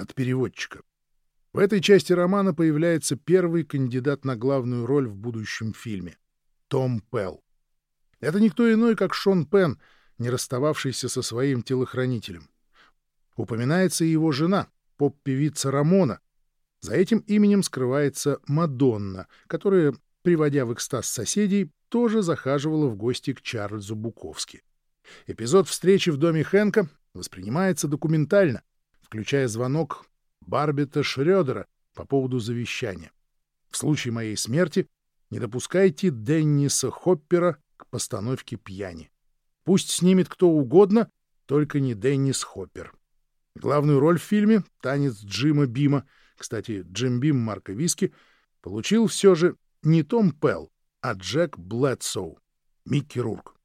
от переводчика. В этой части романа появляется первый кандидат на главную роль в будущем фильме — Том Пелл. Это никто иной, как Шон Пен, не расстававшийся со своим телохранителем. Упоминается и его жена, поп-певица Рамона. За этим именем скрывается Мадонна, которая, приводя в экстаз соседей, тоже захаживала в гости к Чарльзу Буковски. Эпизод встречи в доме Хэнка воспринимается документально, включая звонок Барбита Шрёдера по поводу завещания. В случае моей смерти не допускайте Денниса Хоппера к постановке пьяни. Пусть снимет кто угодно, только не Деннис Хоппер. Главную роль в фильме «Танец Джима Бима», кстати, Джим Бим Марка Виски, получил все же не Том Пелл, а Джек Блэдсоу, Микки Рурк.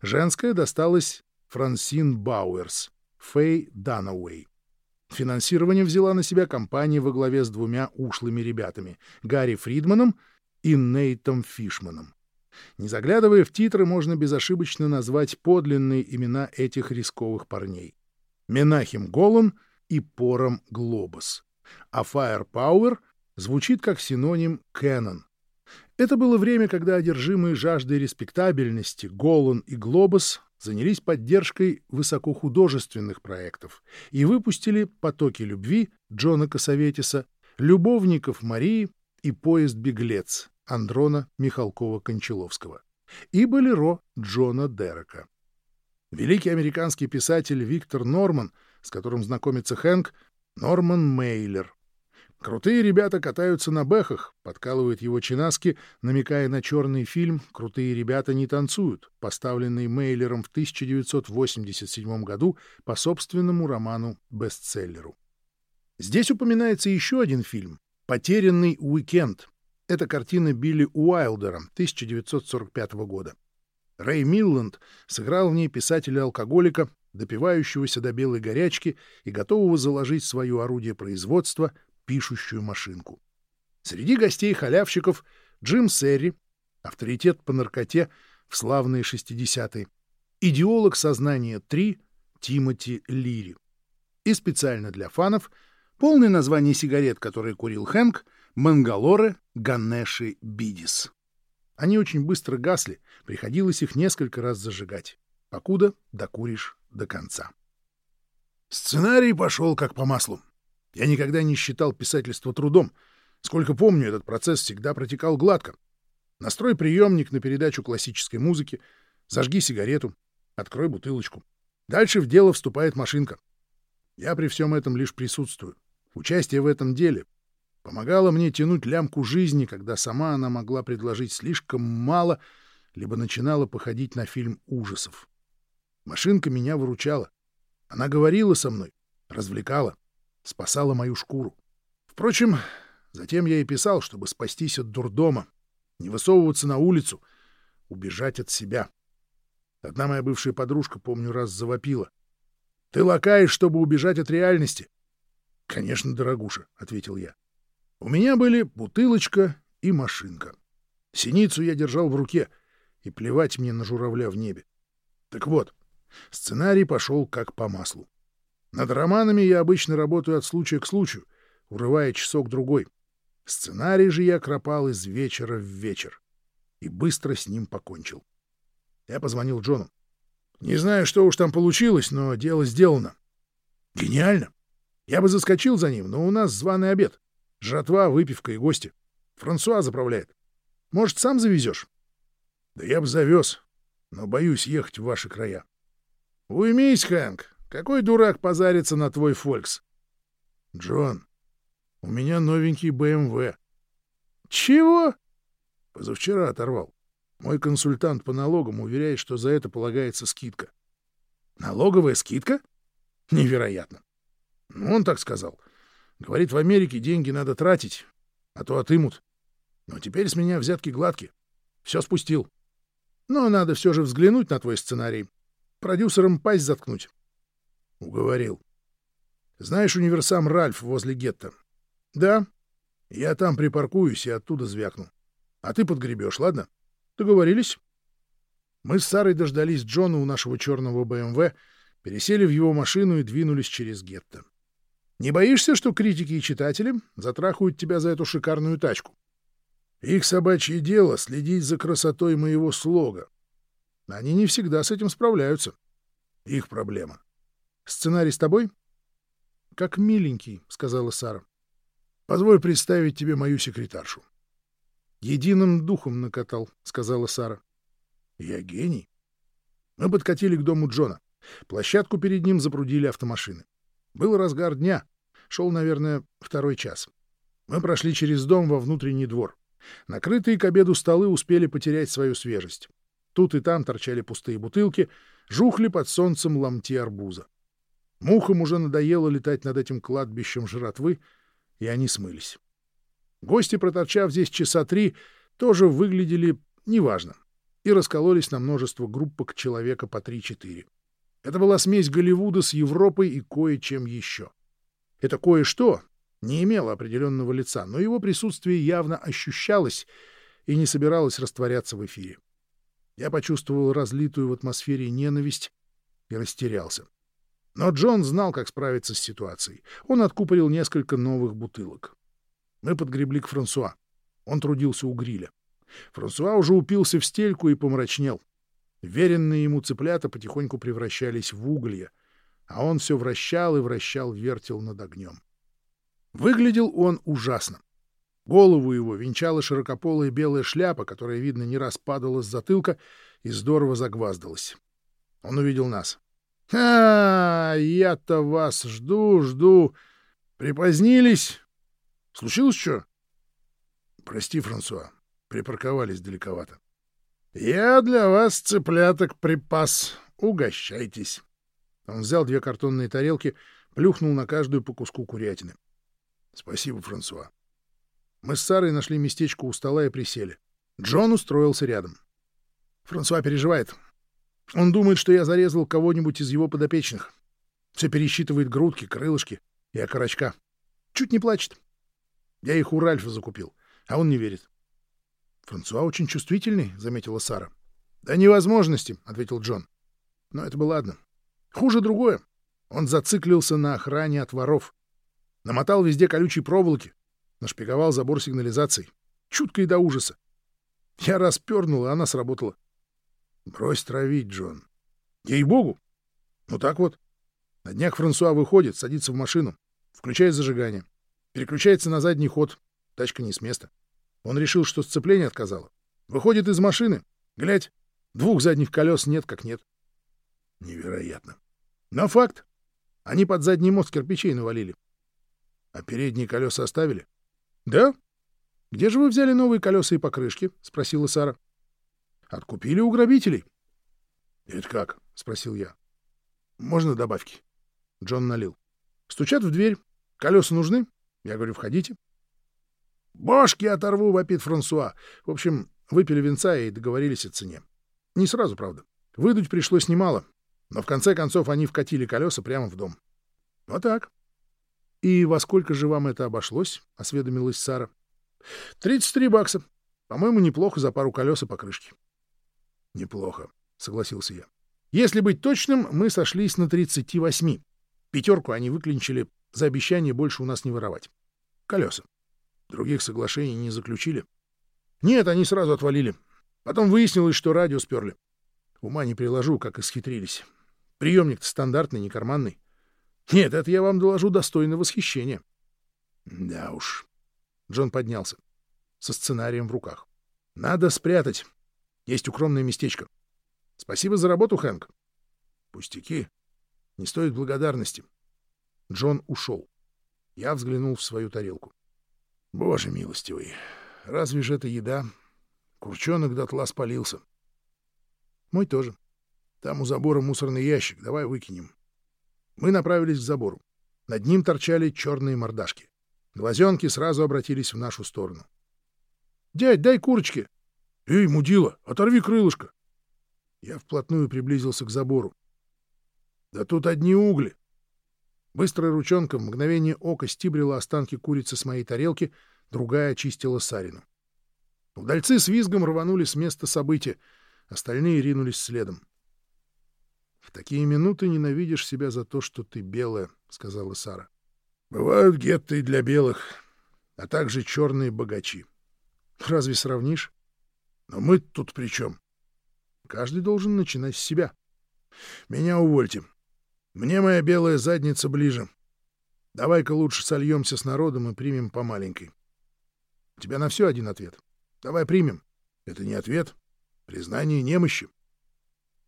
Женская досталась Франсин Бауэрс, Фэй Данауэй. Финансирование взяла на себя компания во главе с двумя ушлыми ребятами — Гарри Фридманом и Нейтом Фишманом. Не заглядывая в титры, можно безошибочно назвать подлинные имена этих рисковых парней. Менахим Голан и Пором Глобус. А Firepower звучит как синоним Canon. Это было время, когда одержимые жаждой респектабельности Голан и Глобус занялись поддержкой высокохудожественных проектов и выпустили «Потоки любви» Джона Косоветиса, «Любовников Марии» и «Поезд-беглец» Андрона Михалкова-Кончаловского и «Болеро» Джона Дерека. Великий американский писатель Виктор Норман, с которым знакомится Хэнк, Норман Мейлер, Крутые ребята катаются на бэхах, подкалывают его чинаски, намекая на черный фильм «Крутые ребята не танцуют», поставленный Мейлером в 1987 году по собственному роману-бестселлеру. Здесь упоминается еще один фильм «Потерянный уикенд». Это картина Билли Уайлдера 1945 года. Рэй Милланд сыграл в ней писателя-алкоголика, допивающегося до белой горячки и готового заложить свое орудие производства пишущую машинку. Среди гостей-халявщиков Джим Серри, авторитет по наркоте в славные 60-е, идеолог сознания 3 Тимоти Лири. И специально для фанов полное название сигарет, которые курил Хэнк, Мангалоре Ганеши Бидис. Они очень быстро гасли, приходилось их несколько раз зажигать, покуда докуришь до конца. Сценарий пошел как по маслу. Я никогда не считал писательство трудом. Сколько помню, этот процесс всегда протекал гладко. Настрой приемник на передачу классической музыки, зажги сигарету, открой бутылочку. Дальше в дело вступает машинка. Я при всем этом лишь присутствую. Участие в этом деле помогало мне тянуть лямку жизни, когда сама она могла предложить слишком мало, либо начинала походить на фильм ужасов. Машинка меня выручала. Она говорила со мной, развлекала спасала мою шкуру. Впрочем, затем я и писал, чтобы спастись от дурдома, не высовываться на улицу, убежать от себя. Одна моя бывшая подружка, помню, раз завопила. — Ты лакаешь, чтобы убежать от реальности? — Конечно, дорогуша, — ответил я. У меня были бутылочка и машинка. Синицу я держал в руке, и плевать мне на журавля в небе. Так вот, сценарий пошел как по маслу. Над романами я обычно работаю от случая к случаю, урывая часок-другой. Сценарий же я кропал из вечера в вечер и быстро с ним покончил. Я позвонил Джону. Не знаю, что уж там получилось, но дело сделано. Гениально. Я бы заскочил за ним, но у нас званый обед. Жратва, выпивка и гости. Франсуа заправляет. Может, сам завезешь? Да я бы завез, но боюсь ехать в ваши края. Уймись, Хэнк, какой дурак позарится на твой Фолькс? Джон, у меня новенький БМВ. Чего? Позавчера оторвал. Мой консультант по налогам уверяет, что за это полагается скидка. Налоговая скидка? Невероятно. Ну, он так сказал. Говорит, в Америке деньги надо тратить, а то отымут. Но теперь с меня взятки гладкие. Все спустил. Но надо все же взглянуть на твой сценарий. Продюсерам пасть заткнуть. Уговорил. Знаешь универсам Ральф возле гетто? Да. Я там припаркуюсь и оттуда звякну. А ты подгребешь, ладно? Договорились? Мы с Сарой дождались Джона у нашего черного БМВ, пересели в его машину и двинулись через гетто. Не боишься, что критики и читатели затрахают тебя за эту шикарную тачку? Их собачье дело — следить за красотой моего слога. Они не всегда с этим справляются. Их проблема. Сценарий с тобой? — Как миленький, — сказала Сара. — Позволь представить тебе мою секретаршу. — Единым духом накатал, — сказала Сара. — Я гений. Мы подкатили к дому Джона. Площадку перед ним запрудили автомашины. Был разгар дня. Шел, наверное, второй час. Мы прошли через дом во внутренний двор. Накрытые к обеду столы успели потерять свою свежесть. Тут и там торчали пустые бутылки, жухли под солнцем ломти арбуза. Мухам уже надоело летать над этим кладбищем жратвы, и они смылись. Гости, проторчав здесь часа три, тоже выглядели неважно и раскололись на множество группок человека по три-четыре. Это была смесь Голливуда с Европой и кое-чем еще. Это кое-что не имело определенного лица, но его присутствие явно ощущалось и не собиралось растворяться в эфире. Я почувствовал разлитую в атмосфере ненависть и растерялся. Но Джон знал, как справиться с ситуацией. Он откупорил несколько новых бутылок. Мы подгребли к Франсуа. Он трудился у гриля. Франсуа уже упился в стельку и помрачнел. Веренные ему цыплята потихоньку превращались в уголья, а он все вращал и вращал вертел над огнем. Выглядел он ужасно. Голову его венчала широкополая белая шляпа, которая, видно, не раз падала с затылка и здорово загваздалась. Он увидел нас. «А, я-то вас жду, жду. Припозднились? Случилось что?» «Прости, Франсуа, припарковались далековато. «Я для вас цыпляток припас. Угощайтесь». Он взял две картонные тарелки, плюхнул на каждую по куску курятины. «Спасибо, Франсуа». Мы с Сарой нашли местечко у стола и присели. Джон устроился рядом. Франсуа переживает. Он думает, что я зарезал кого-нибудь из его подопечных. Все пересчитывает грудки, крылышки и окорочка. Чуть не плачет. Я их у Ральфа закупил, а он не верит. «Франсуа очень чувствительный», — заметила Сара. «До невозможности», — ответил Джон. Но это было ладно. Хуже другое. Он зациклился на охране от воров. Намотал везде колючей проволоки. Нашпиговал забор сигнализации. Чутко и до ужаса. Я распернул, и она сработала. Брось травить, Джон. Ей-богу. Ну так вот. На днях Франсуа выходит, садится в машину, включает зажигание, переключается на задний ход. Тачка не с места. Он решил, что сцепление отказало. Выходит из машины. Глядь, двух задних колес нет как нет. Невероятно. Но факт. Они под задний мост кирпичей навалили. А передние колеса оставили? Да. Где же вы взяли новые колеса и покрышки? Спросила Сара. Откупили у грабителей. Это как? Спросил я. Можно добавки? Джон налил. Стучат в дверь. Колеса нужны? Я говорю, входите. «Бошки оторву!» — вопит Франсуа. В общем, выпили венца и договорились о цене. Не сразу, правда. Выдуть пришлось немало, но в конце концов они вкатили колеса прямо в дом. Вот так. «И во сколько же вам это обошлось?» — осведомилась Сара. «Тридцать три бакса. По-моему, неплохо за пару колес и покрышки». «Неплохо», — согласился я. «Если быть точным, мы сошлись на тридцати восьми. Пятерку они выклинчили за обещание больше у нас не воровать. Колеса. Других соглашений не заключили? Нет, они сразу отвалили. Потом выяснилось, что радио сперли. Ума не приложу, как исхитрились. Приемник-то стандартный, не карманный. Нет, это я вам доложу достойно восхищения. Да уж. Джон поднялся. Со сценарием в руках. Надо спрятать. Есть укромное местечко. Спасибо за работу, Хэнк. Пустяки. Не стоит благодарности. Джон ушел. Я взглянул в свою тарелку. Боже милостивый, разве же это еда? Курчонок дотла спалился. Мой тоже. Там у забора мусорный ящик, давай выкинем. Мы направились к забору. Над ним торчали черные мордашки. Глазенки сразу обратились в нашу сторону. «Дядь, дай курочки!» «Эй, мудила, оторви крылышко!» Я вплотную приблизился к забору. «Да тут одни угли!» Быстрая ручонка в мгновение ока стибрила останки курицы с моей тарелки, другая очистила Сарину. Удальцы с визгом рванули с места события, остальные ринулись следом. — В такие минуты ненавидишь себя за то, что ты белая, — сказала Сара. Бывают гетты и для белых, а также черные богачи. Разве сравнишь? Но мы тут при чем? Каждый должен начинать с себя. Меня увольте. Мне моя белая задница ближе. Давай-ка лучше сольемся с народом и примем по маленькой. У тебя на все один ответ. Давай примем. Это не ответ. Признание немощи.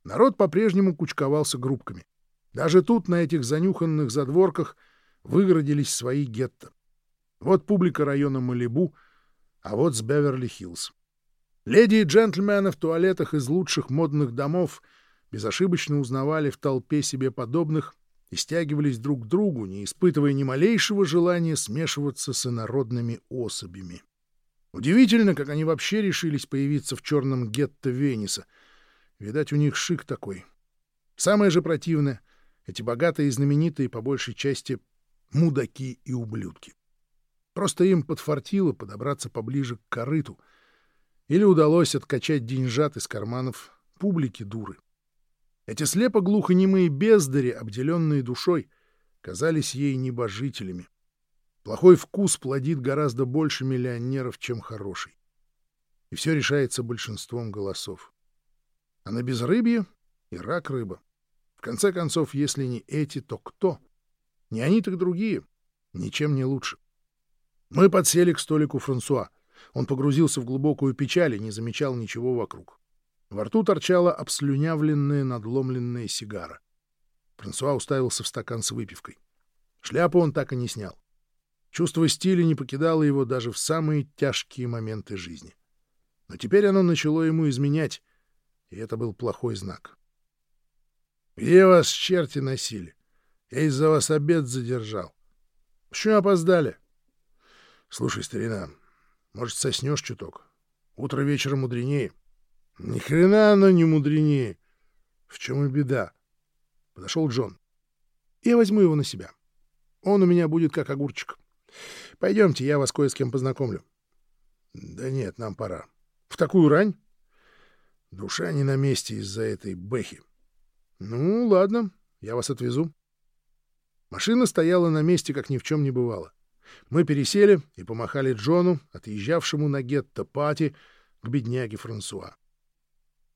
Народ по-прежнему кучковался группками. Даже тут, на этих занюханных задворках, выгородились свои гетто. Вот публика района Малибу, а вот с Беверли-Хиллз. Леди и джентльмены в туалетах из лучших модных домов безошибочно узнавали в толпе себе подобных и стягивались друг к другу, не испытывая ни малейшего желания смешиваться с инородными особями. Удивительно, как они вообще решились появиться в черном гетто Вениса. Видать, у них шик такой. Самое же противное — эти богатые и знаменитые, по большей части, мудаки и ублюдки. Просто им подфартило подобраться поближе к корыту. Или удалось откачать деньжат из карманов публики дуры. Эти слепо-глухонемые бездари, обделенные душой, казались ей небожителями. Плохой вкус плодит гораздо больше миллионеров, чем хороший. И все решается большинством голосов. А на безрыбье и рак рыба. В конце концов, если не эти, то кто? Не они, так другие. Ничем не лучше. Мы подсели к столику Франсуа. Он погрузился в глубокую печаль и не замечал ничего вокруг. Во рту торчала обслюнявленная надломленная сигара. Франсуа уставился в стакан с выпивкой. Шляпу он так и не снял. Чувство стиля не покидало его даже в самые тяжкие моменты жизни. Но теперь оно начало ему изменять, и это был плохой знак. «Где вас черти носили? Я из-за вас обед задержал. Почему опоздали?» «Слушай, старина, может, соснешь чуток? Утро вечера мудренее». «Ни хрена оно не мудренее. В чем и беда?» Подошел Джон. «Я возьму его на себя. Он у меня будет как огурчик». Пойдемте, я вас кое с кем познакомлю. Да нет, нам пора. В такую рань? Душа не на месте из-за этой бэхи. Ну, ладно, я вас отвезу. Машина стояла на месте, как ни в чем не бывало. Мы пересели и помахали Джону, отъезжавшему на гетто-пати, к бедняге Франсуа.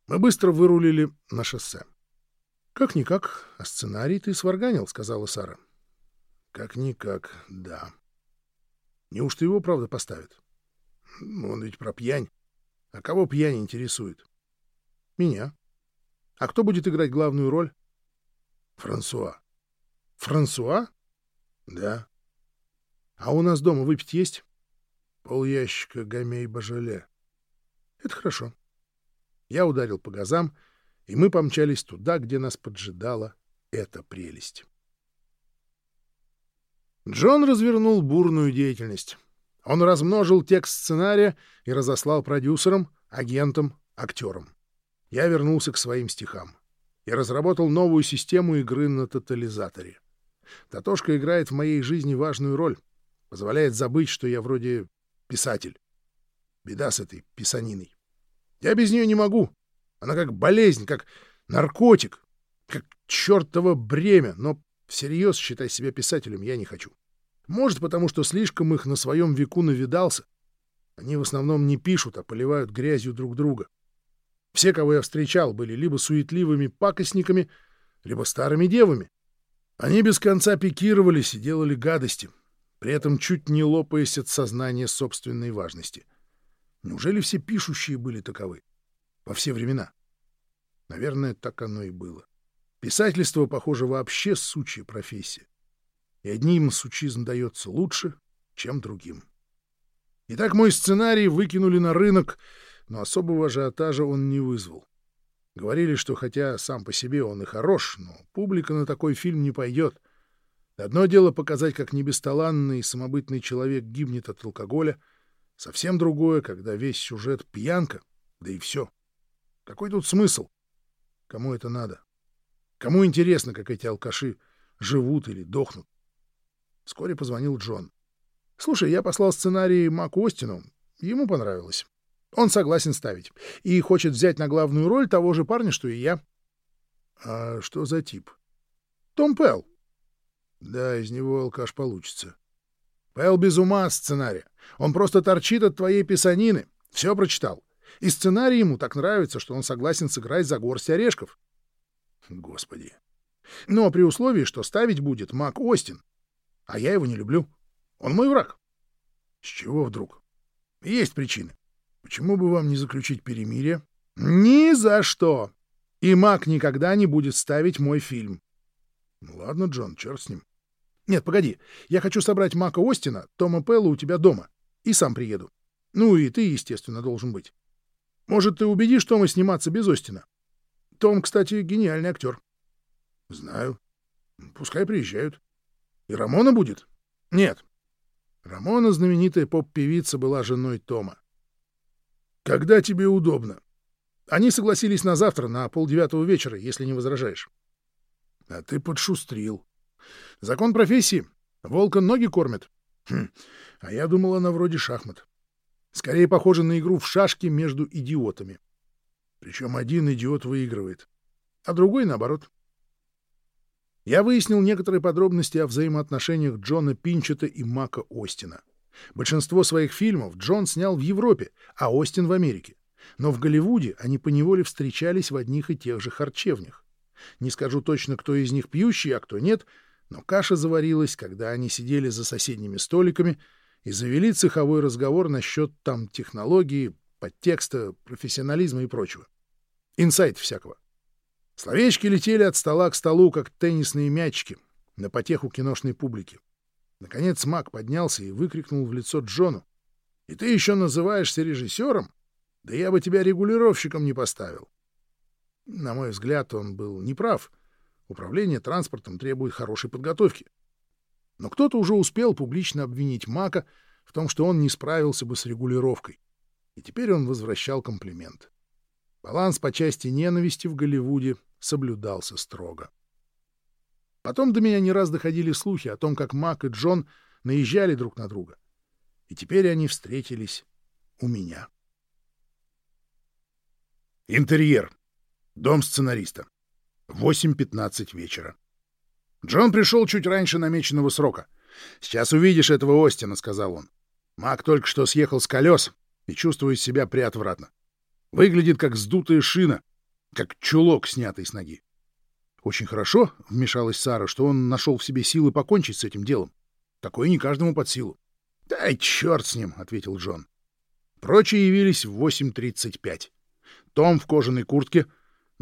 Мы быстро вырулили на шоссе. — Как-никак, а сценарий ты сварганил, — сказала Сара. — Как-никак, да. Неужто его, правда, поставят? Он ведь про пьянь. А кого пьянь интересует? Меня. А кто будет играть главную роль? Франсуа. Франсуа? Да. А у нас дома выпить есть? Пол ящика гамей бажале. Это хорошо. Я ударил по газам, и мы помчались туда, где нас поджидала эта прелесть. Джон развернул бурную деятельность. Он размножил текст сценария и разослал продюсерам, агентам, актерам. Я вернулся к своим стихам и разработал новую систему игры на тотализаторе. Татошка играет в моей жизни важную роль, позволяет забыть, что я вроде писатель. Беда с этой писаниной. Я без нее не могу. Она как болезнь, как наркотик, как чертово бремя, но Всерьез считать себя писателем я не хочу. Может, потому что слишком их на своем веку навидался. Они в основном не пишут, а поливают грязью друг друга. Все, кого я встречал, были либо суетливыми пакостниками, либо старыми девами. Они без конца пикировались и делали гадости, при этом чуть не лопаясь от сознания собственной важности. Неужели все пишущие были таковы? Во все времена? Наверное, так оно и было. Писательство, похоже, вообще сучья профессия. И одним сучизм дается лучше, чем другим. Итак, мой сценарий выкинули на рынок, но особого ажиотажа он не вызвал. Говорили, что хотя сам по себе он и хорош, но публика на такой фильм не пойдет. Одно дело показать, как небесталанный и самобытный человек гибнет от алкоголя, совсем другое, когда весь сюжет — пьянка, да и все. Какой тут смысл? Кому это надо? Кому интересно, как эти алкаши живут или дохнут? Вскоре позвонил Джон. «Слушай, я послал сценарий Маку Остину. Ему понравилось. Он согласен ставить. И хочет взять на главную роль того же парня, что и я». «А что за тип?» «Том Пелл». Да, из него алкаш получится. Пэл без ума от сценария. Он просто торчит от твоей писанины. Все прочитал. И сценарий ему так нравится, что он согласен сыграть за горсть орешков. Господи. Но при условии, что ставить будет Мак Остин. А я его не люблю. Он мой враг. С чего вдруг? Есть причины. Почему бы вам не заключить перемирие? Ни за что. И Мак никогда не будет ставить мой фильм. Ну ладно, Джон, черт с ним. Нет, погоди. Я хочу собрать Мака Остина, Тома Пелла у тебя дома. И сам приеду. Ну и ты, естественно, должен быть. Может, ты убедишь Тома сниматься без Остина? Том, кстати, гениальный актер. Знаю. Пускай приезжают. И Рамона будет? Нет. Рамона, знаменитая поп-певица, была женой Тома. Когда тебе удобно? Они согласились на завтра, на полдевятого вечера, если не возражаешь. А ты подшустрил. Закон профессии. Волка ноги кормят. Хм. А я думал, она вроде шахмат. Скорее похоже на игру в шашки между идиотами. Причем один идиот выигрывает, а другой наоборот. Я выяснил некоторые подробности о взаимоотношениях Джона Пинчета и Мака Остина. Большинство своих фильмов Джон снял в Европе, а Остин в Америке. Но в Голливуде они поневоле встречались в одних и тех же харчевнях. Не скажу точно, кто из них пьющий, а кто нет, но каша заварилась, когда они сидели за соседними столиками и завели цеховой разговор насчет там технологии, подтекста, профессионализма и прочего. Инсайт всякого. Словечки летели от стола к столу, как теннисные мячики, на потеху киношной публики. Наконец Мак поднялся и выкрикнул в лицо Джону. «И ты еще называешься режиссером? Да я бы тебя регулировщиком не поставил». На мой взгляд, он был неправ. Управление транспортом требует хорошей подготовки. Но кто-то уже успел публично обвинить Мака в том, что он не справился бы с регулировкой. И теперь он возвращал комплимент. Баланс по части ненависти в Голливуде соблюдался строго. Потом до меня не раз доходили слухи о том, как Мак и Джон наезжали друг на друга. И теперь они встретились у меня. Интерьер. Дом сценариста. 8.15 вечера. Джон пришел чуть раньше намеченного срока. «Сейчас увидишь этого Остина», — сказал он. Мак только что съехал с колес и чувствует себя приотвратно. Выглядит как сдутая шина, как чулок, снятый с ноги. Очень хорошо, — вмешалась Сара, — что он нашел в себе силы покончить с этим делом. Такое не каждому под силу. — Дай черт с ним, — ответил Джон. Прочие явились в 8.35. Том в кожаной куртке,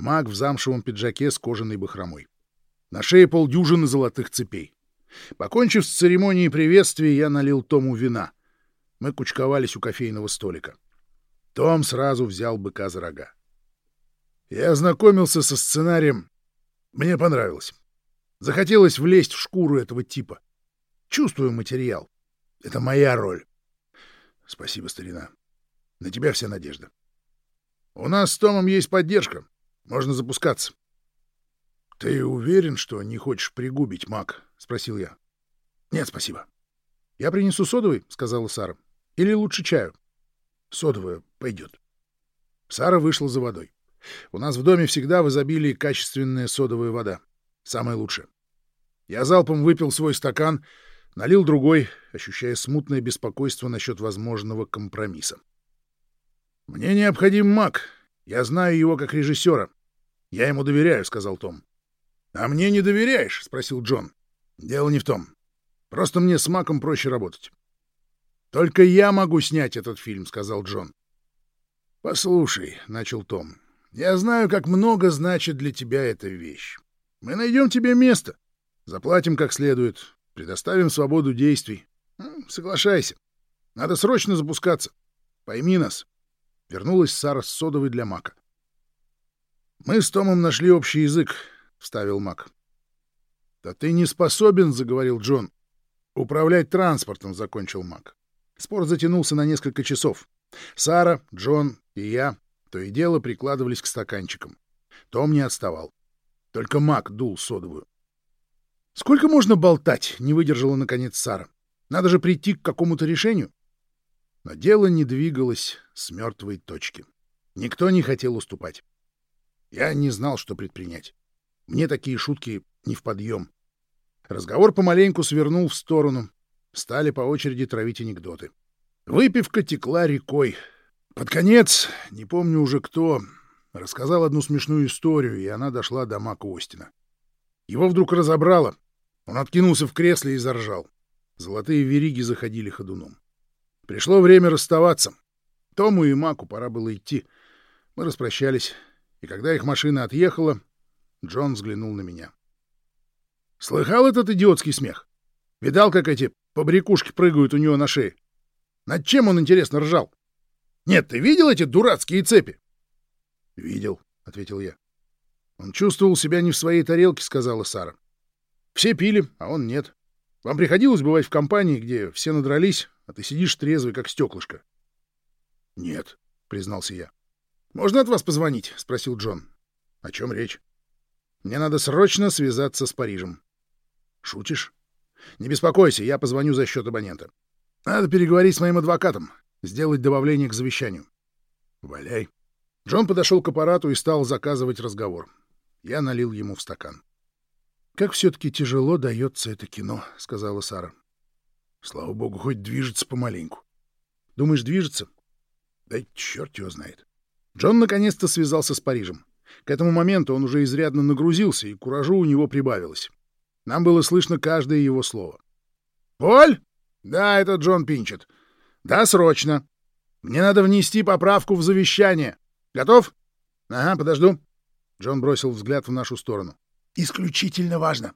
маг в замшевом пиджаке с кожаной бахромой. На шее полдюжины золотых цепей. Покончив с церемонией приветствия, я налил Тому вина. Мы кучковались у кофейного столика. Том сразу взял быка за рога. Я ознакомился со сценарием. Мне понравилось. Захотелось влезть в шкуру этого типа. Чувствую материал. Это моя роль. Спасибо, старина. На тебя вся надежда. У нас с Томом есть поддержка. Можно запускаться. — Ты уверен, что не хочешь пригубить, Мак? — спросил я. — Нет, спасибо. — Я принесу содовый, — сказала Сара. — Или лучше чаю. Содовая пойдет. Сара вышла за водой. У нас в доме всегда в изобилии качественная содовая вода. Самая лучшая. Я залпом выпил свой стакан, налил другой, ощущая смутное беспокойство насчет возможного компромисса. «Мне необходим маг. Я знаю его как режиссера. Я ему доверяю», — сказал Том. «А мне не доверяешь?» — спросил Джон. «Дело не в том. Просто мне с маком проще работать. «Только я могу снять этот фильм», — сказал Джон. «Послушай», — начал Том, — «я знаю, как много значит для тебя эта вещь. Мы найдем тебе место, заплатим как следует, предоставим свободу действий. Соглашайся. Надо срочно запускаться. Пойми нас». Вернулась Сара с содовой для Мака. «Мы с Томом нашли общий язык», — вставил Мак. «Да ты не способен», — заговорил Джон. «Управлять транспортом», — закончил Мак. Спор затянулся на несколько часов. Сара, Джон и я то и дело прикладывались к стаканчикам. Том не отставал. Только Мак дул содовую. «Сколько можно болтать?» — не выдержала, наконец, Сара. «Надо же прийти к какому-то решению». Но дело не двигалось с мертвой точки. Никто не хотел уступать. Я не знал, что предпринять. Мне такие шутки не в подъем. Разговор помаленьку свернул в сторону. Стали по очереди травить анекдоты. Выпивка текла рекой. Под конец, не помню уже кто, рассказал одну смешную историю, и она дошла до Мака Остина. Его вдруг разобрало. Он откинулся в кресле и заржал. Золотые вериги заходили ходуном. Пришло время расставаться. Тому и Маку пора было идти. Мы распрощались, и когда их машина отъехала, Джон взглянул на меня. «Слыхал этот идиотский смех? Видал, как эти побрякушки прыгают у него на шее? Над чем он, интересно, ржал? Нет, ты видел эти дурацкие цепи?» «Видел», — ответил я. «Он чувствовал себя не в своей тарелке», — сказала Сара. «Все пили, а он нет. Вам приходилось бывать в компании, где все надрались, а ты сидишь трезвый, как стеклышко?» «Нет», — признался я. «Можно от вас позвонить?» — спросил Джон. «О чем речь?» «Мне надо срочно связаться с Парижем». «Шутишь?» «Не беспокойся, я позвоню за счет абонента. Надо переговорить с моим адвокатом, сделать добавление к завещанию». «Валяй». Джон подошел к аппарату и стал заказывать разговор. Я налил ему в стакан. «Как все-таки тяжело дается это кино», — сказала Сара. «Слава богу, хоть движется помаленьку». «Думаешь, движется?» «Да черт его знает». Джон наконец-то связался с Парижем. К этому моменту он уже изрядно нагрузился, и куражу у него прибавилось. Нам было слышно каждое его слово. «Поль?» «Да, это Джон Пинчет. Да, срочно. Мне надо внести поправку в завещание. Готов?» «Ага, подожду». Джон бросил взгляд в нашу сторону. «Исключительно важно».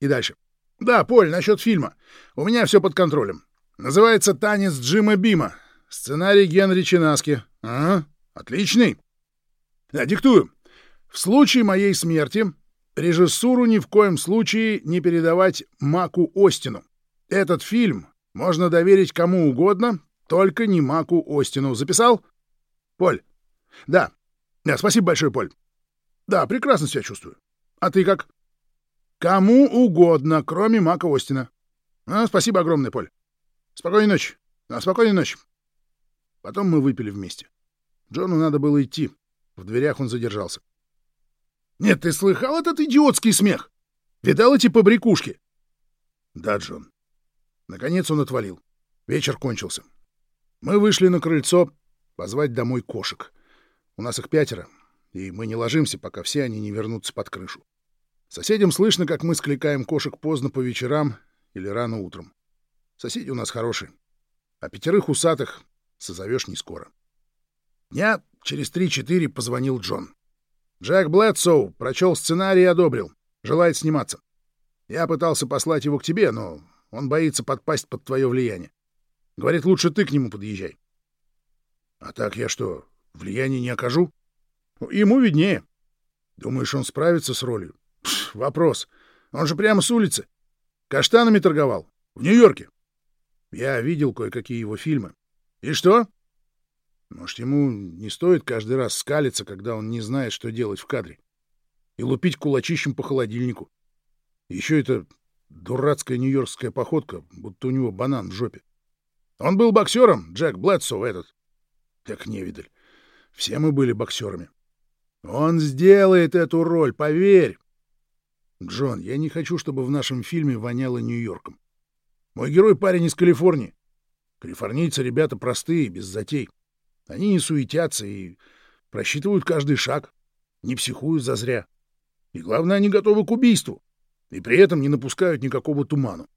И дальше. «Да, Поль, насчет фильма. У меня все под контролем. Называется «Танец Джима Бима». Сценарий Генри Чинаски. Ага, отличный. Да, диктую. В случае моей смерти режиссуру ни в коем случае не передавать Маку Остину. Этот фильм можно доверить кому угодно, только не Маку Остину. Записал? Поль. Да. Да, спасибо большое, Поль. Да, прекрасно себя чувствую. А ты как? Кому угодно, кроме Мака Остина. А, спасибо огромное, Поль. Спокойной ночи. Да, спокойной ночи. Потом мы выпили вместе. Джону надо было идти. В дверях он задержался. «Нет, ты слыхал этот идиотский смех? Видал эти побрякушки?» «Да, Джон». Наконец он отвалил. Вечер кончился. Мы вышли на крыльцо позвать домой кошек. У нас их пятеро, и мы не ложимся, пока все они не вернутся под крышу. Соседям слышно, как мы скликаем кошек поздно по вечерам или рано утром. Соседи у нас хорошие. А пятерых усатых созовешь не скоро. Дня через три-четыре позвонил Джон. Джек Блэдсоу прочел сценарий и одобрил. Желает сниматься. Я пытался послать его к тебе, но он боится подпасть под твое влияние. Говорит, лучше ты к нему подъезжай. А так я что, влияние не окажу? Ему виднее. Думаешь, он справится с ролью? Пш, вопрос. Он же прямо с улицы. Каштанами торговал. В Нью-Йорке. Я видел кое-какие его фильмы. И что? Может, ему не стоит каждый раз скалиться, когда он не знает, что делать в кадре, и лупить кулачищем по холодильнику. Еще это дурацкая нью-йоркская походка, будто у него банан в жопе. Он был боксером, Джек Блэдсоу этот. Как невидаль. Все мы были боксерами. Он сделает эту роль, поверь. Джон, я не хочу, чтобы в нашем фильме воняло Нью-Йорком. Мой герой парень из Калифорнии. Калифорнийцы ребята простые, без затей. Они не суетятся и просчитывают каждый шаг, не психуют зазря. И главное, они готовы к убийству, и при этом не напускают никакого туману.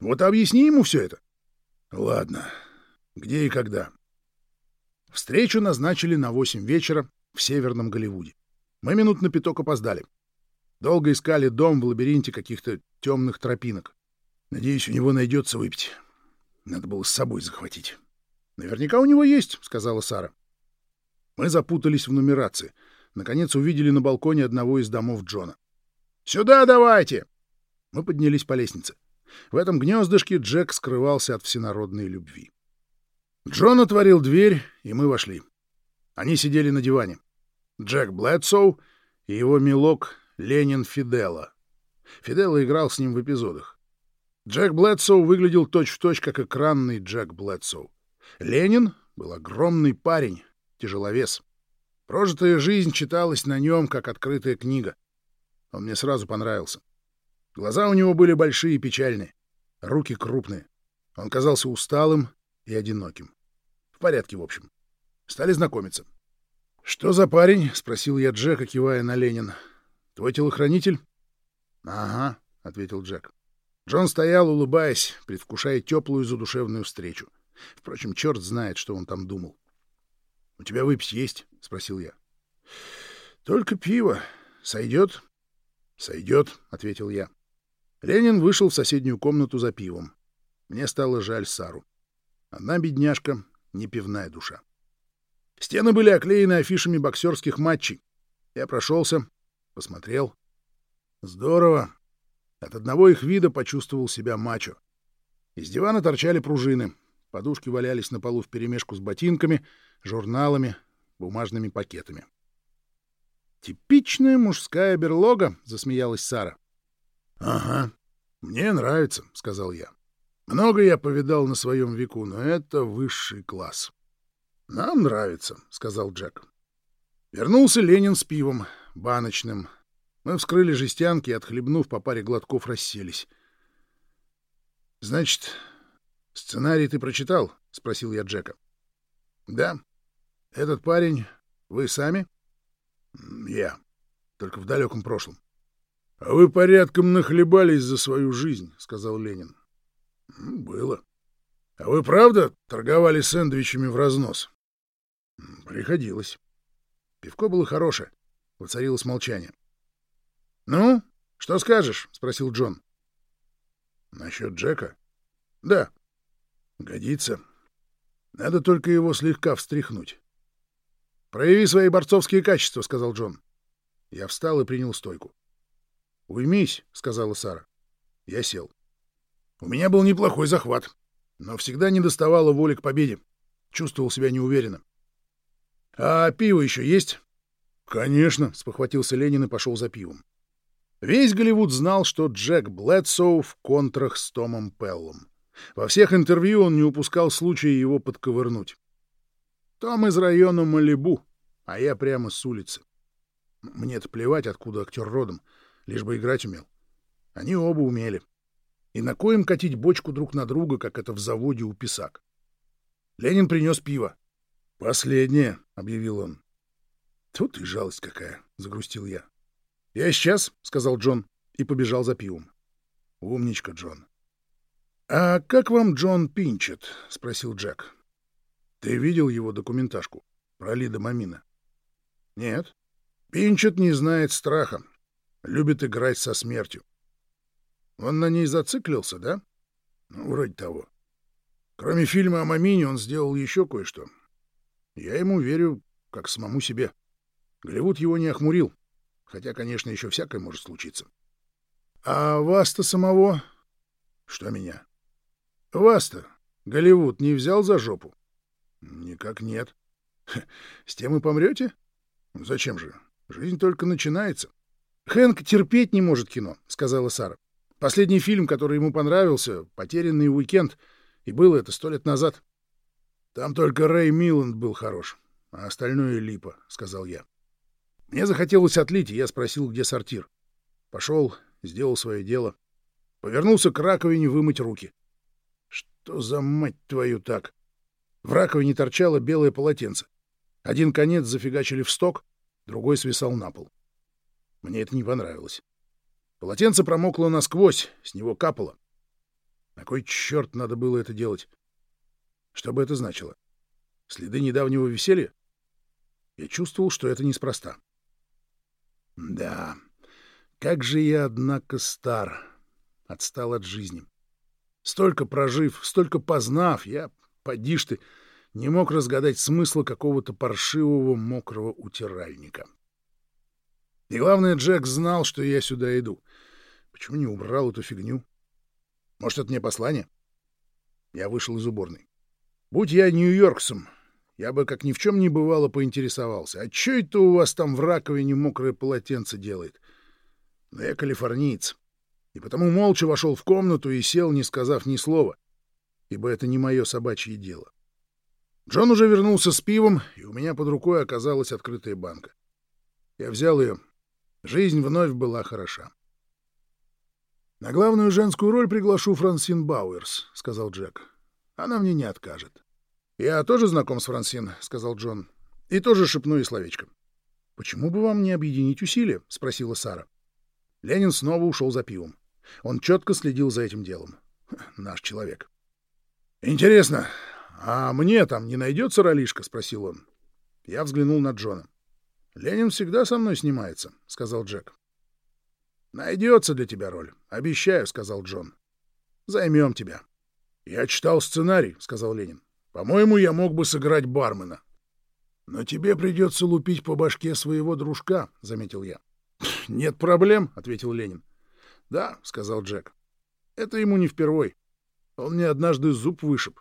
Вот объясни ему все это. Ладно, где и когда. Встречу назначили на восемь вечера в Северном Голливуде. Мы минут на пяток опоздали. Долго искали дом в лабиринте каких-то темных тропинок. Надеюсь, у него найдется выпить. Надо было с собой захватить. Наверняка у него есть, сказала Сара. Мы запутались в нумерации. Наконец увидели на балконе одного из домов Джона. Сюда давайте! Мы поднялись по лестнице. В этом гнездышке Джек скрывался от всенародной любви. Джон отворил дверь, и мы вошли. Они сидели на диване. Джек Блэдсоу и его милок Ленин Фидела. Фидела играл с ним в эпизодах. Джек Блэдсоу выглядел точь-в-точь, точь, как экранный Джек Блэдсоу. Ленин был огромный парень, тяжеловес. Прожитая жизнь читалась на нем, как открытая книга. Он мне сразу понравился. Глаза у него были большие и печальные, руки крупные. Он казался усталым и одиноким. В порядке, в общем. Стали знакомиться. «Что за парень?» — спросил я Джека, кивая на Ленин. «Твой телохранитель?» «Ага», — ответил Джек. Джон стоял, улыбаясь, предвкушая теплую задушевную встречу. Впрочем, черт знает, что он там думал. «У тебя выпить есть?» — спросил я. «Только пиво. Сойдет?» «Сойдет», — ответил я. Ленин вышел в соседнюю комнату за пивом. Мне стало жаль Сару. Одна бедняжка, не пивная душа. Стены были оклеены афишами боксерских матчей. Я прошелся, посмотрел. Здорово. От одного их вида почувствовал себя мачо. Из дивана торчали пружины. Подушки валялись на полу вперемешку с ботинками, журналами, бумажными пакетами. «Типичная мужская берлога», — засмеялась Сара. «Ага, мне нравится», — сказал я. «Много я повидал на своем веку, но это высший класс». «Нам нравится», — сказал Джек. Вернулся Ленин с пивом, баночным. Мы вскрыли жестянки и, отхлебнув по паре глотков, расселись. «Значит, сценарий ты прочитал?» — спросил я Джека. «Да. Этот парень вы сами?» «Я. Только в далеком прошлом». «А вы порядком нахлебались за свою жизнь», — сказал Ленин. «Было. А вы правда торговали сэндвичами в разнос?» Приходилось. Пивко было хорошее. Воцарилось молчание. «Ну, что скажешь?» — спросил Джон. «Насчет Джека?» «Да. Годится. Надо только его слегка встряхнуть». «Прояви свои борцовские качества», — сказал Джон. Я встал и принял стойку. «Уймись», — сказала Сара. Я сел. У меня был неплохой захват, но всегда не доставало воли к победе. Чувствовал себя неуверенно. «А пиво еще есть?» «Конечно», — спохватился Ленин и пошел за пивом. Весь Голливуд знал, что Джек Блэдсоу в контрах с Томом Пеллом. Во всех интервью он не упускал случая его подковырнуть. Том из района Малибу, а я прямо с улицы. Мне-то плевать, откуда актер родом, лишь бы играть умел. Они оба умели. И на коем катить бочку друг на друга, как это в заводе у писак. Ленин принес пиво. «Последнее», — объявил он. «Тут и жалость какая», — загрустил я. «Я сейчас», — сказал Джон и побежал за пивом. «Умничка, Джон». «А как вам Джон Пинчет?» — спросил Джек. «Ты видел его документашку про Лида Мамина?» «Нет. Пинчет не знает страха. Любит играть со смертью. Он на ней зациклился, да? Ну, вроде того. Кроме фильма о Мамине он сделал еще кое-что. Я ему верю, как самому себе. Голливуд его не охмурил, хотя, конечно, еще всякое может случиться. А вас-то самого... Что меня? Вас-то Голливуд не взял за жопу? Никак нет. С тем и помрете? Зачем же? Жизнь только начинается. Хэнк терпеть не может кино, сказала Сара. Последний фильм, который ему понравился, «Потерянный уикенд», и было это сто лет назад. Там только Рэй Миланд был хорош, а остальное — липа, — сказал я. Мне захотелось отлить, и я спросил, где сортир. Пошел, сделал свое дело. Повернулся к раковине вымыть руки. Что за мать твою так? В раковине торчало белое полотенце. Один конец зафигачили в сток, другой свисал на пол. Мне это не понравилось. Полотенце промокло насквозь, с него капало. На кой черт надо было это делать? Что бы это значило? Следы недавнего веселья? Я чувствовал, что это неспроста. Да, как же я, однако, стар, отстал от жизни. Столько прожив, столько познав, я, поди ж ты, не мог разгадать смысла какого-то паршивого мокрого утиральника. И главное, Джек знал, что я сюда иду. Почему не убрал эту фигню? Может, это мне послание? Я вышел из уборной. Будь я нью-йорксом, я бы, как ни в чем не бывало, поинтересовался. А что это у вас там в раковине мокрое полотенце делает? Но я калифорниец. И потому молча вошел в комнату и сел, не сказав ни слова, ибо это не мое собачье дело. Джон уже вернулся с пивом, и у меня под рукой оказалась открытая банка. Я взял ее. Жизнь вновь была хороша. «На главную женскую роль приглашу Франсин Бауэрс», — сказал Джек. «Она мне не откажет». «Я тоже знаком с Франсин», — сказал Джон. «И тоже шепну ей словечко». «Почему бы вам не объединить усилия?» — спросила Сара. Ленин снова ушел за пивом. Он четко следил за этим делом. Наш человек. «Интересно, а мне там не найдется ролишка?» — спросил он. Я взглянул на Джона. «Ленин всегда со мной снимается», — сказал Джек. «Найдется для тебя роль. Обещаю», — сказал Джон. «Займем тебя». «Я читал сценарий», — сказал Ленин. «По-моему, я мог бы сыграть бармена». «Но тебе придется лупить по башке своего дружка», — заметил я. «Нет проблем», — ответил Ленин. «Да», — сказал Джек. «Это ему не впервой. Он мне однажды зуб вышиб».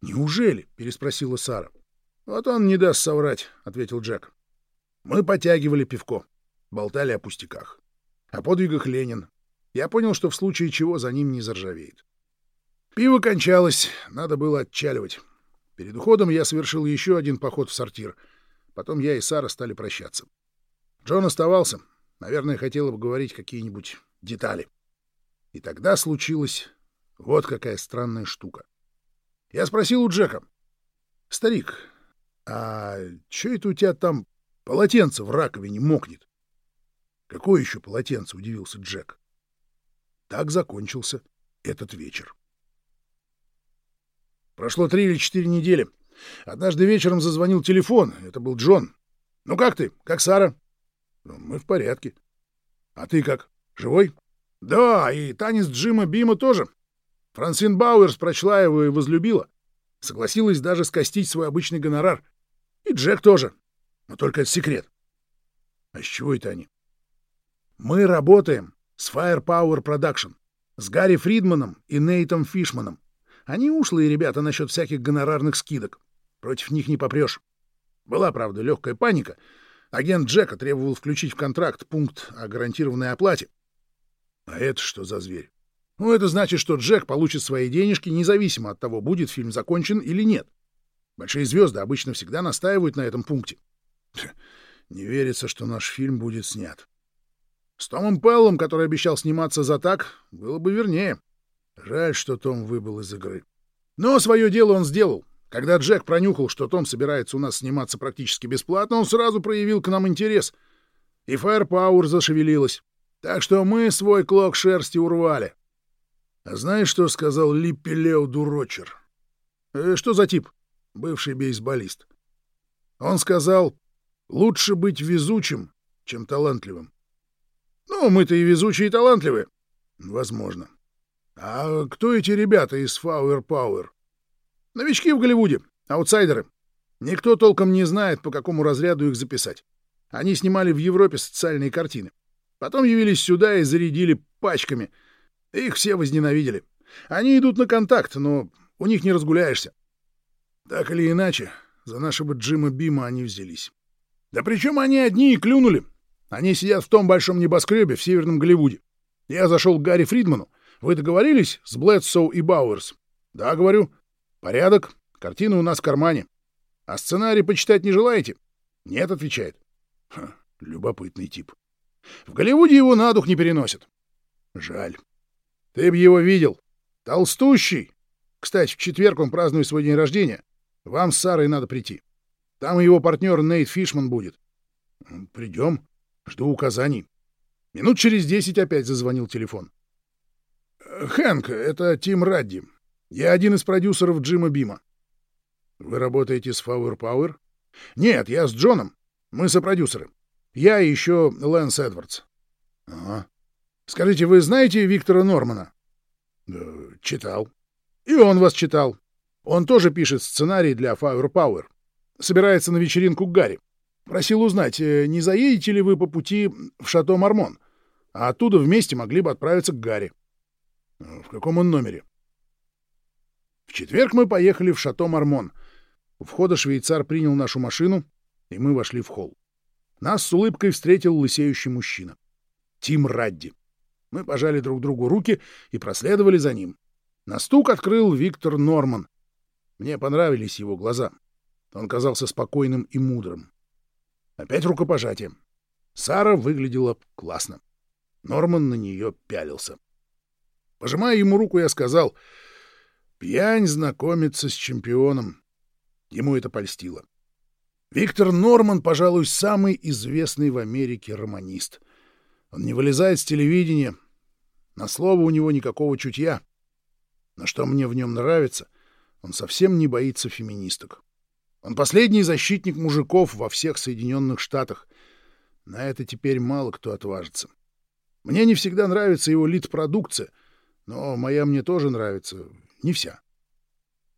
«Неужели?» — переспросила Сара. «Вот он не даст соврать», — ответил Джек. Мы потягивали пивко, болтали о пустяках. О подвигах Ленин. Я понял, что в случае чего за ним не заржавеет. Пиво кончалось, надо было отчаливать. Перед уходом я совершил еще один поход в сортир. Потом я и Сара стали прощаться. Джон оставался. Наверное, хотел обговорить какие-нибудь детали. И тогда случилась вот какая странная штука. Я спросил у Джека. «Старик, а что это у тебя там полотенце в раковине мокнет?» «Какое еще полотенце?» — удивился Джек. Так закончился этот вечер. Прошло три или четыре недели. Однажды вечером зазвонил телефон. Это был Джон. «Ну как ты? Как Сара?» ну, «Мы в порядке». «А ты как? Живой?» «Да, и танец Джима Бима тоже. Франсин Бауэрс прочла его и возлюбила. Согласилась даже скостить свой обычный гонорар. И Джек тоже. Но только это секрет. А с чего это они? Мы работаем с Firepower Production, с Гарри Фридманом и Нейтом Фишманом. Они ушлые ребята насчет всяких гонорарных скидок. Против них не попрешь. Была, правда, легкая паника. Агент Джека требовал включить в контракт пункт о гарантированной оплате. А это что за зверь? Ну, это значит, что Джек получит свои денежки независимо от того, будет фильм закончен или нет. Большие звезды обычно всегда настаивают на этом пункте. Не верится, что наш фильм будет снят. С Томом Пеллом, который обещал сниматься за так, было бы вернее. Жаль, что Том выбыл из игры. Но свое дело он сделал. Когда Джек пронюхал, что Том собирается у нас сниматься практически бесплатно, он сразу проявил к нам интерес. И Firepower зашевелилась. Так что мы свой клок шерсти урвали. А знаешь, что сказал Липпи Лео Дурочер? Э, что за тип? Бывший бейсболист. Он сказал, лучше быть везучим, чем талантливым. Ну, мы-то и везучие, и талантливые. Возможно. А кто эти ребята из Фауэр Пауэр? Новички в Голливуде, аутсайдеры. Никто толком не знает, по какому разряду их записать. Они снимали в Европе социальные картины. Потом явились сюда и зарядили пачками — их все возненавидели. Они идут на контакт, но у них не разгуляешься. Так или иначе, за нашего Джима Бима они взялись. Да причем они одни и клюнули. Они сидят в том большом небоскребе в Северном Голливуде. Я зашел к Гарри Фридману. Вы договорились с Блэдсоу и Бауэрс? Да, говорю. Порядок. Картина у нас в кармане. А сценарий почитать не желаете? Нет, отвечает. Любопытный тип. В Голливуде его на дух не переносят. Жаль. Ты б его видел. Толстущий. Кстати, в четверг он празднует свой день рождения. Вам с Сарой надо прийти. Там его партнер Нейт Фишман будет. Придем. Жду указаний. Минут через десять опять зазвонил телефон. «Хэнк, это Тим Радди. Я один из продюсеров Джима Бима». «Вы работаете с Power Power?» «Нет, я с Джоном. Мы сопродюсеры. Я и еще Лэнс Эдвардс». «Ага. Скажите, вы знаете Виктора Нормана? Э, читал. И он вас читал. Он тоже пишет сценарий для Firepower. Собирается на вечеринку к Гарри. Просил узнать, э, не заедете ли вы по пути в Шато Мармон, а оттуда вместе могли бы отправиться к Гарри. В каком он номере? В четверг мы поехали в Шато Мармон. У входа швейцар принял нашу машину, и мы вошли в холл. Нас с улыбкой встретил лысеющий мужчина. Тим Радди. Мы пожали друг другу руки и проследовали за ним. На стук открыл Виктор Норман. Мне понравились его глаза. Он казался спокойным и мудрым. Опять рукопожатие. Сара выглядела классно. Норман на нее пялился. Пожимая ему руку, я сказал, «Пьянь знакомится с чемпионом». Ему это польстило. Виктор Норман, пожалуй, самый известный в Америке романист. Он не вылезает с телевидения, на слово у него никакого чутья. Но что мне в нем нравится, он совсем не боится феминисток. Он последний защитник мужиков во всех Соединенных Штатах. На это теперь мало кто отважится. Мне не всегда нравится его лид-продукция, но моя мне тоже нравится, не вся.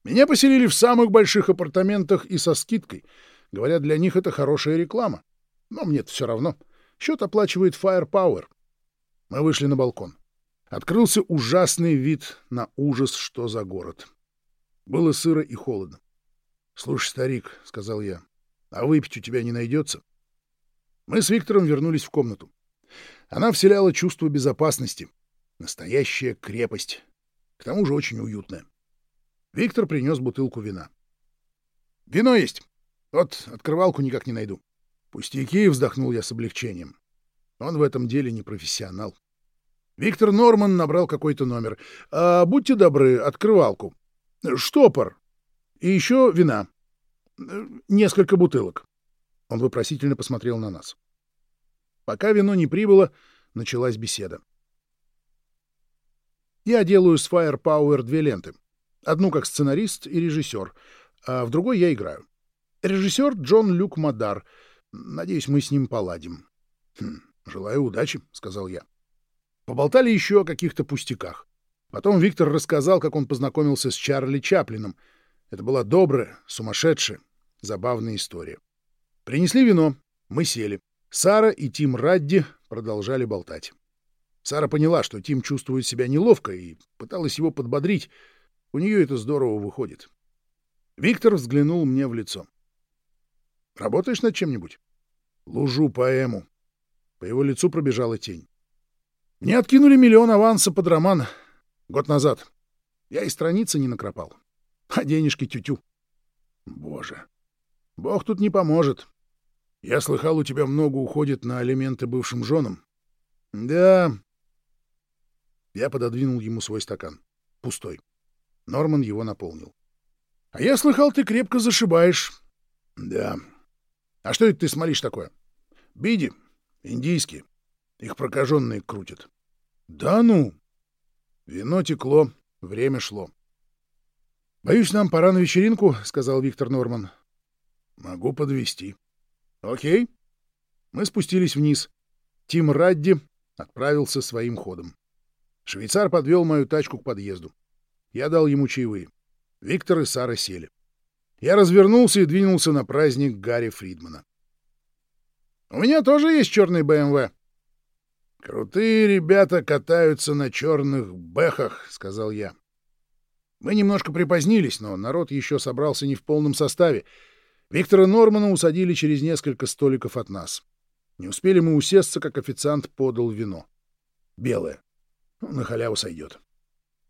Меня поселили в самых больших апартаментах и со скидкой. Говорят, для них это хорошая реклама. Но мне-то все равно. Счет оплачивает Firepower. Мы вышли на балкон. Открылся ужасный вид на ужас, что за город. Было сыро и холодно. — Слушай, старик, — сказал я, — а выпить у тебя не найдется? Мы с Виктором вернулись в комнату. Она вселяла чувство безопасности. Настоящая крепость. К тому же очень уютная. Виктор принес бутылку вина. — Вино есть. Вот открывалку никак не найду. — Пустяки, — вздохнул я с облегчением. Он в этом деле не профессионал. Виктор Норман набрал какой-то номер. А, «Будьте добры, открывалку. Штопор. И еще вина. Несколько бутылок». Он вопросительно посмотрел на нас. Пока вино не прибыло, началась беседа. Я делаю с Firepower две ленты. Одну как сценарист и режиссер, а в другой я играю. Режиссер Джон Люк Мадар. Надеюсь, мы с ним поладим. Хм, «Желаю удачи», — сказал я. Поболтали еще о каких-то пустяках. Потом Виктор рассказал, как он познакомился с Чарли Чаплином. Это была добрая, сумасшедшая, забавная история. Принесли вино, мы сели. Сара и Тим Радди продолжали болтать. Сара поняла, что Тим чувствует себя неловко, и пыталась его подбодрить. У нее это здорово выходит. Виктор взглянул мне в лицо. «Работаешь над чем-нибудь?» «Лужу поэму». По его лицу пробежала тень. Мне откинули миллион аванса под роман год назад. Я и страницы не накропал. А денежки тютю. Боже, бог тут не поможет. Я слыхал, у тебя много уходит на алименты бывшим женам. Да. Я пододвинул ему свой стакан. Пустой. Норман его наполнил. А я слыхал, ты крепко зашибаешь. Да. А что это ты смолишь такое? Биди. Индийские. Их прокаженные крутят. Да ну! Вино текло, время шло. «Боюсь, нам пора на вечеринку», — сказал Виктор Норман. «Могу подвести. «Окей». Мы спустились вниз. Тим Радди отправился своим ходом. Швейцар подвел мою тачку к подъезду. Я дал ему чаевые. Виктор и Сара сели. Я развернулся и двинулся на праздник Гарри Фридмана. «У меня тоже есть черный БМВ», «Крутые ребята катаются на черных бэхах», — сказал я. Мы немножко припозднились, но народ еще собрался не в полном составе. Виктора Нормана усадили через несколько столиков от нас. Не успели мы усесться, как официант подал вино. Белое. Ну, на халяву сойдет.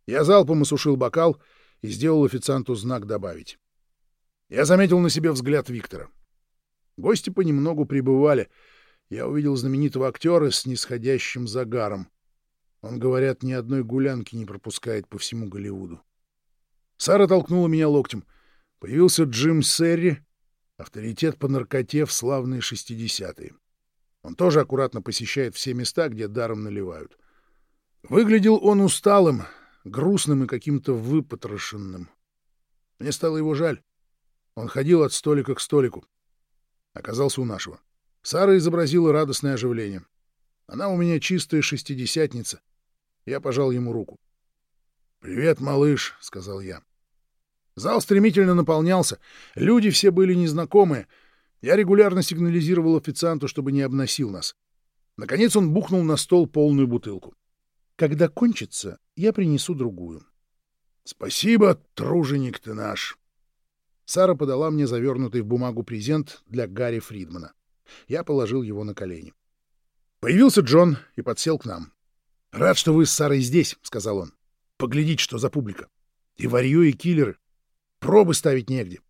Я залпом осушил бокал и сделал официанту знак «добавить». Я заметил на себе взгляд Виктора. Гости понемногу прибывали — я увидел знаменитого актера с нисходящим загаром. Он, говорят, ни одной гулянки не пропускает по всему Голливуду. Сара толкнула меня локтем. Появился Джим Серри, авторитет по наркоте в славные шестидесятые. Он тоже аккуратно посещает все места, где даром наливают. Выглядел он усталым, грустным и каким-то выпотрошенным. Мне стало его жаль. Он ходил от столика к столику. Оказался у нашего. Сара изобразила радостное оживление. Она у меня чистая шестидесятница. Я пожал ему руку. «Привет, малыш», — сказал я. Зал стремительно наполнялся. Люди все были незнакомые. Я регулярно сигнализировал официанту, чтобы не обносил нас. Наконец он бухнул на стол полную бутылку. «Когда кончится, я принесу другую». «Спасибо, труженик ты наш». Сара подала мне завернутый в бумагу презент для Гарри Фридмана. Я положил его на колени. Появился Джон и подсел к нам. «Рад, что вы с Сарой здесь», — сказал он. «Поглядите, что за публика. И варьё, и киллеры. Пробы ставить негде».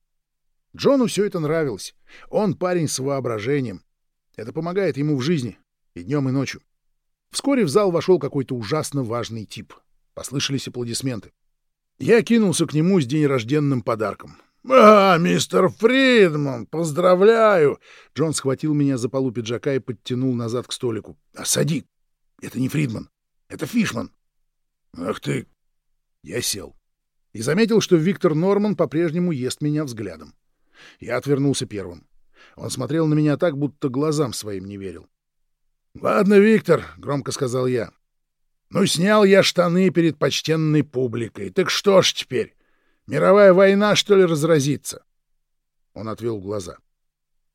Джону все это нравилось. Он парень с воображением. Это помогает ему в жизни и днем, и ночью. Вскоре в зал вошел какой-то ужасно важный тип. Послышались аплодисменты. Я кинулся к нему с день рожденным подарком. «А, мистер Фридман, поздравляю!» Джон схватил меня за полу пиджака и подтянул назад к столику. «Осади! Это не Фридман, это Фишман!» «Ах ты!» Я сел и заметил, что Виктор Норман по-прежнему ест меня взглядом. Я отвернулся первым. Он смотрел на меня так, будто глазам своим не верил. «Ладно, Виктор», — громко сказал я. «Ну, снял я штаны перед почтенной публикой. Так что ж теперь? Мировая война, что ли, разразится?» Он отвел глаза.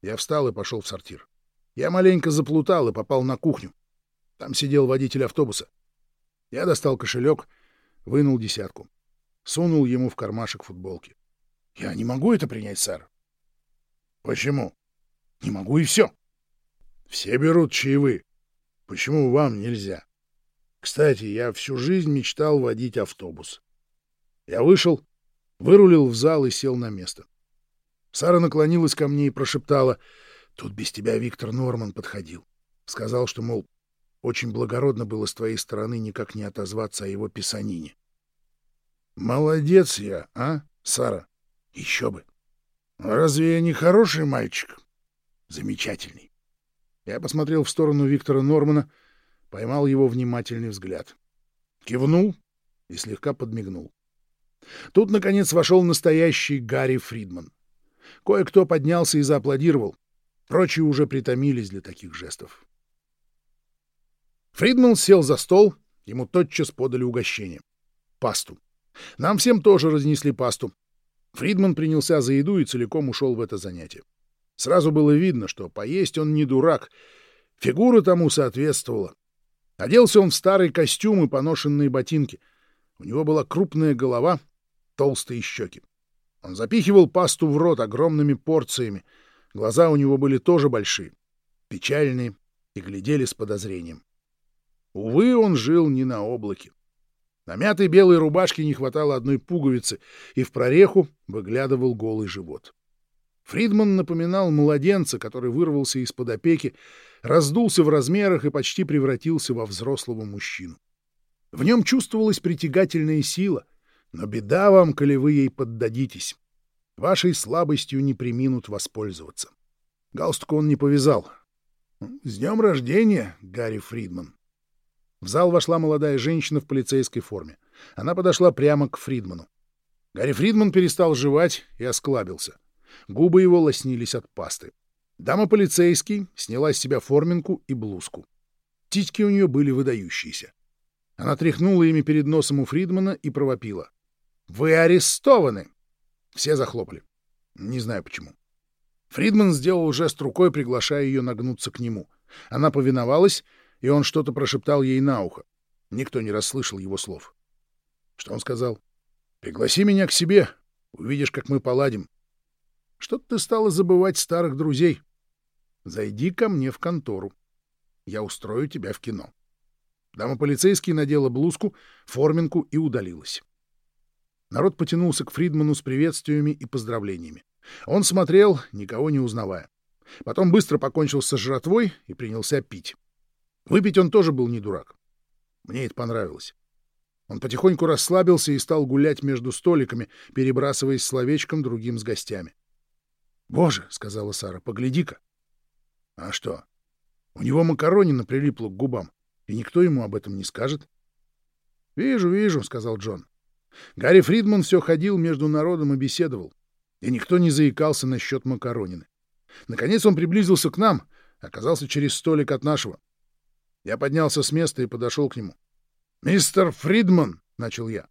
Я встал и пошел в сортир. Я маленько заплутал и попал на кухню. Там сидел водитель автобуса. Я достал кошелек, вынул десятку. Сунул ему в кармашек футболки. — Я не могу это принять, сэр. — Почему? — Не могу и все. — Все берут чаевые. Почему вам нельзя? Кстати, я всю жизнь мечтал водить автобус. Я вышел, вырулил в зал и сел на место. Сара наклонилась ко мне и прошептала, «Тут без тебя Виктор Норман подходил. Сказал, что, мол, очень благородно было с твоей стороны никак не отозваться о его писанине. Молодец я, а, Сара? Еще бы. Разве я не хороший мальчик? Замечательный. Я посмотрел в сторону Виктора Нормана, поймал его внимательный взгляд. Кивнул и слегка подмигнул. Тут, наконец, вошел настоящий Гарри Фридман. Кое-кто поднялся и зааплодировал. Прочие уже притомились для таких жестов. Фридман сел за стол, ему тотчас подали угощение. Пасту. Нам всем тоже разнесли пасту. Фридман принялся за еду и целиком ушел в это занятие. Сразу было видно, что поесть он не дурак. Фигура тому соответствовала. Оделся он в старый костюм и поношенные ботинки. У него была крупная голова, толстые щеки. Он запихивал пасту в рот огромными порциями. Глаза у него были тоже большие, печальные и глядели с подозрением. Увы, он жил не на облаке. На мятой белой рубашке не хватало одной пуговицы, и в прореху выглядывал голый живот. Фридман напоминал младенца, который вырвался из-под опеки, раздулся в размерах и почти превратился во взрослого мужчину. В нем чувствовалась притягательная сила, но беда вам, коли вы ей поддадитесь. Вашей слабостью не приминут воспользоваться. Галстуку он не повязал. «С днем рождения, Гарри Фридман!» В зал вошла молодая женщина в полицейской форме. Она подошла прямо к Фридману. Гарри Фридман перестал жевать и осклабился. Губы его лоснились от пасты. Дама-полицейский сняла с себя форминку и блузку. Титьки у нее были выдающиеся. Она тряхнула ими перед носом у Фридмана и провопила. «Вы арестованы!» Все захлопали. Не знаю почему. Фридман сделал жест рукой, приглашая ее нагнуться к нему. Она повиновалась, и он что-то прошептал ей на ухо. Никто не расслышал его слов. Что он сказал? «Пригласи меня к себе. Увидишь, как мы поладим. Что-то ты стала забывать старых друзей. Зайди ко мне в контору. Я устрою тебя в кино. Дама полицейский надела блузку, форминку и удалилась. Народ потянулся к Фридману с приветствиями и поздравлениями. Он смотрел, никого не узнавая. Потом быстро покончил со жратвой и принялся пить. Выпить он тоже был не дурак. Мне это понравилось. Он потихоньку расслабился и стал гулять между столиками, перебрасываясь словечком другим с гостями. «Боже!» — сказала Сара, — «погляди-ка». «А что? У него макаронина прилипла к губам, и никто ему об этом не скажет». «Вижу, вижу», — сказал Джон. Гарри Фридман все ходил между народом и беседовал, и никто не заикался насчет макаронины. Наконец он приблизился к нам, оказался через столик от нашего. Я поднялся с места и подошел к нему. «Мистер Фридман!» — начал я.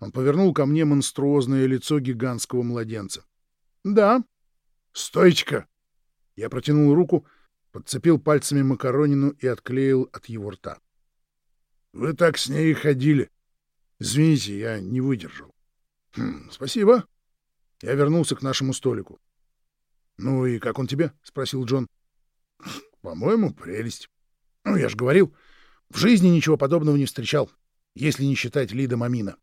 Он повернул ко мне монструозное лицо гигантского младенца. «Да», «Стойчка!» Я протянул руку, подцепил пальцами макаронину и отклеил от его рта. «Вы так с ней ходили. Извините, я не выдержал». «Хм, спасибо». Я вернулся к нашему столику. «Ну и как он тебе?» — спросил Джон. «По-моему, прелесть. Ну, я же говорил, в жизни ничего подобного не встречал, если не считать Лида Мамина».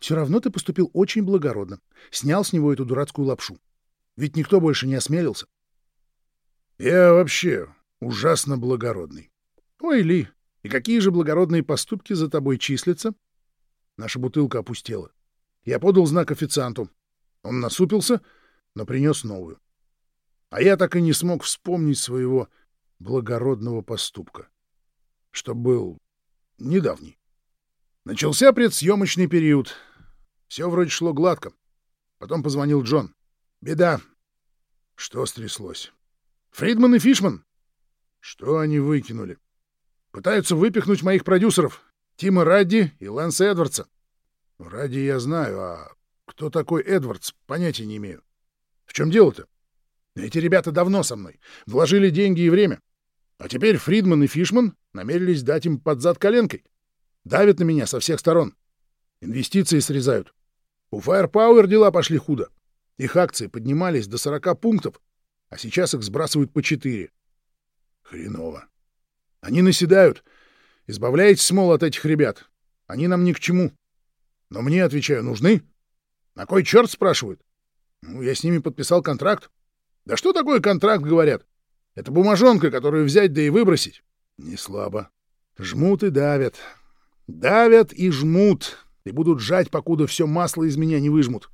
Все равно ты поступил очень благородно. Снял с него эту дурацкую лапшу. Ведь никто больше не осмелился. Я вообще ужасно благородный. Ой, Ли, И какие же благородные поступки за тобой числятся? Наша бутылка опустела. Я подал знак официанту. Он насупился, но принес новую. А я так и не смог вспомнить своего благородного поступка, что был недавний. Начался предсъемочный период. Все вроде шло гладко. Потом позвонил Джон. Беда. Что стряслось? Фридман и Фишман. Что они выкинули? Пытаются выпихнуть моих продюсеров. Тима Радди и Лэнса Эдвардса. Радди я знаю, а кто такой Эдвардс, понятия не имею. В чем дело-то? Эти ребята давно со мной. Вложили деньги и время. А теперь Фридман и Фишман намерились дать им под зад коленкой. Давят на меня со всех сторон. Инвестиции срезают. У Firepower дела пошли худо. Их акции поднимались до 40 пунктов, а сейчас их сбрасывают по 4. Хреново. Они наседают. Избавляйтесь, мол, от этих ребят. Они нам ни к чему. Но мне, отвечаю, нужны. На кой черт, спрашивают? Ну, я с ними подписал контракт. Да что такое контракт, говорят? Это бумажонка, которую взять да и выбросить. Не слабо. Жмут и давят. Давят и жмут. И будут жать, покуда все масло из меня не выжмут.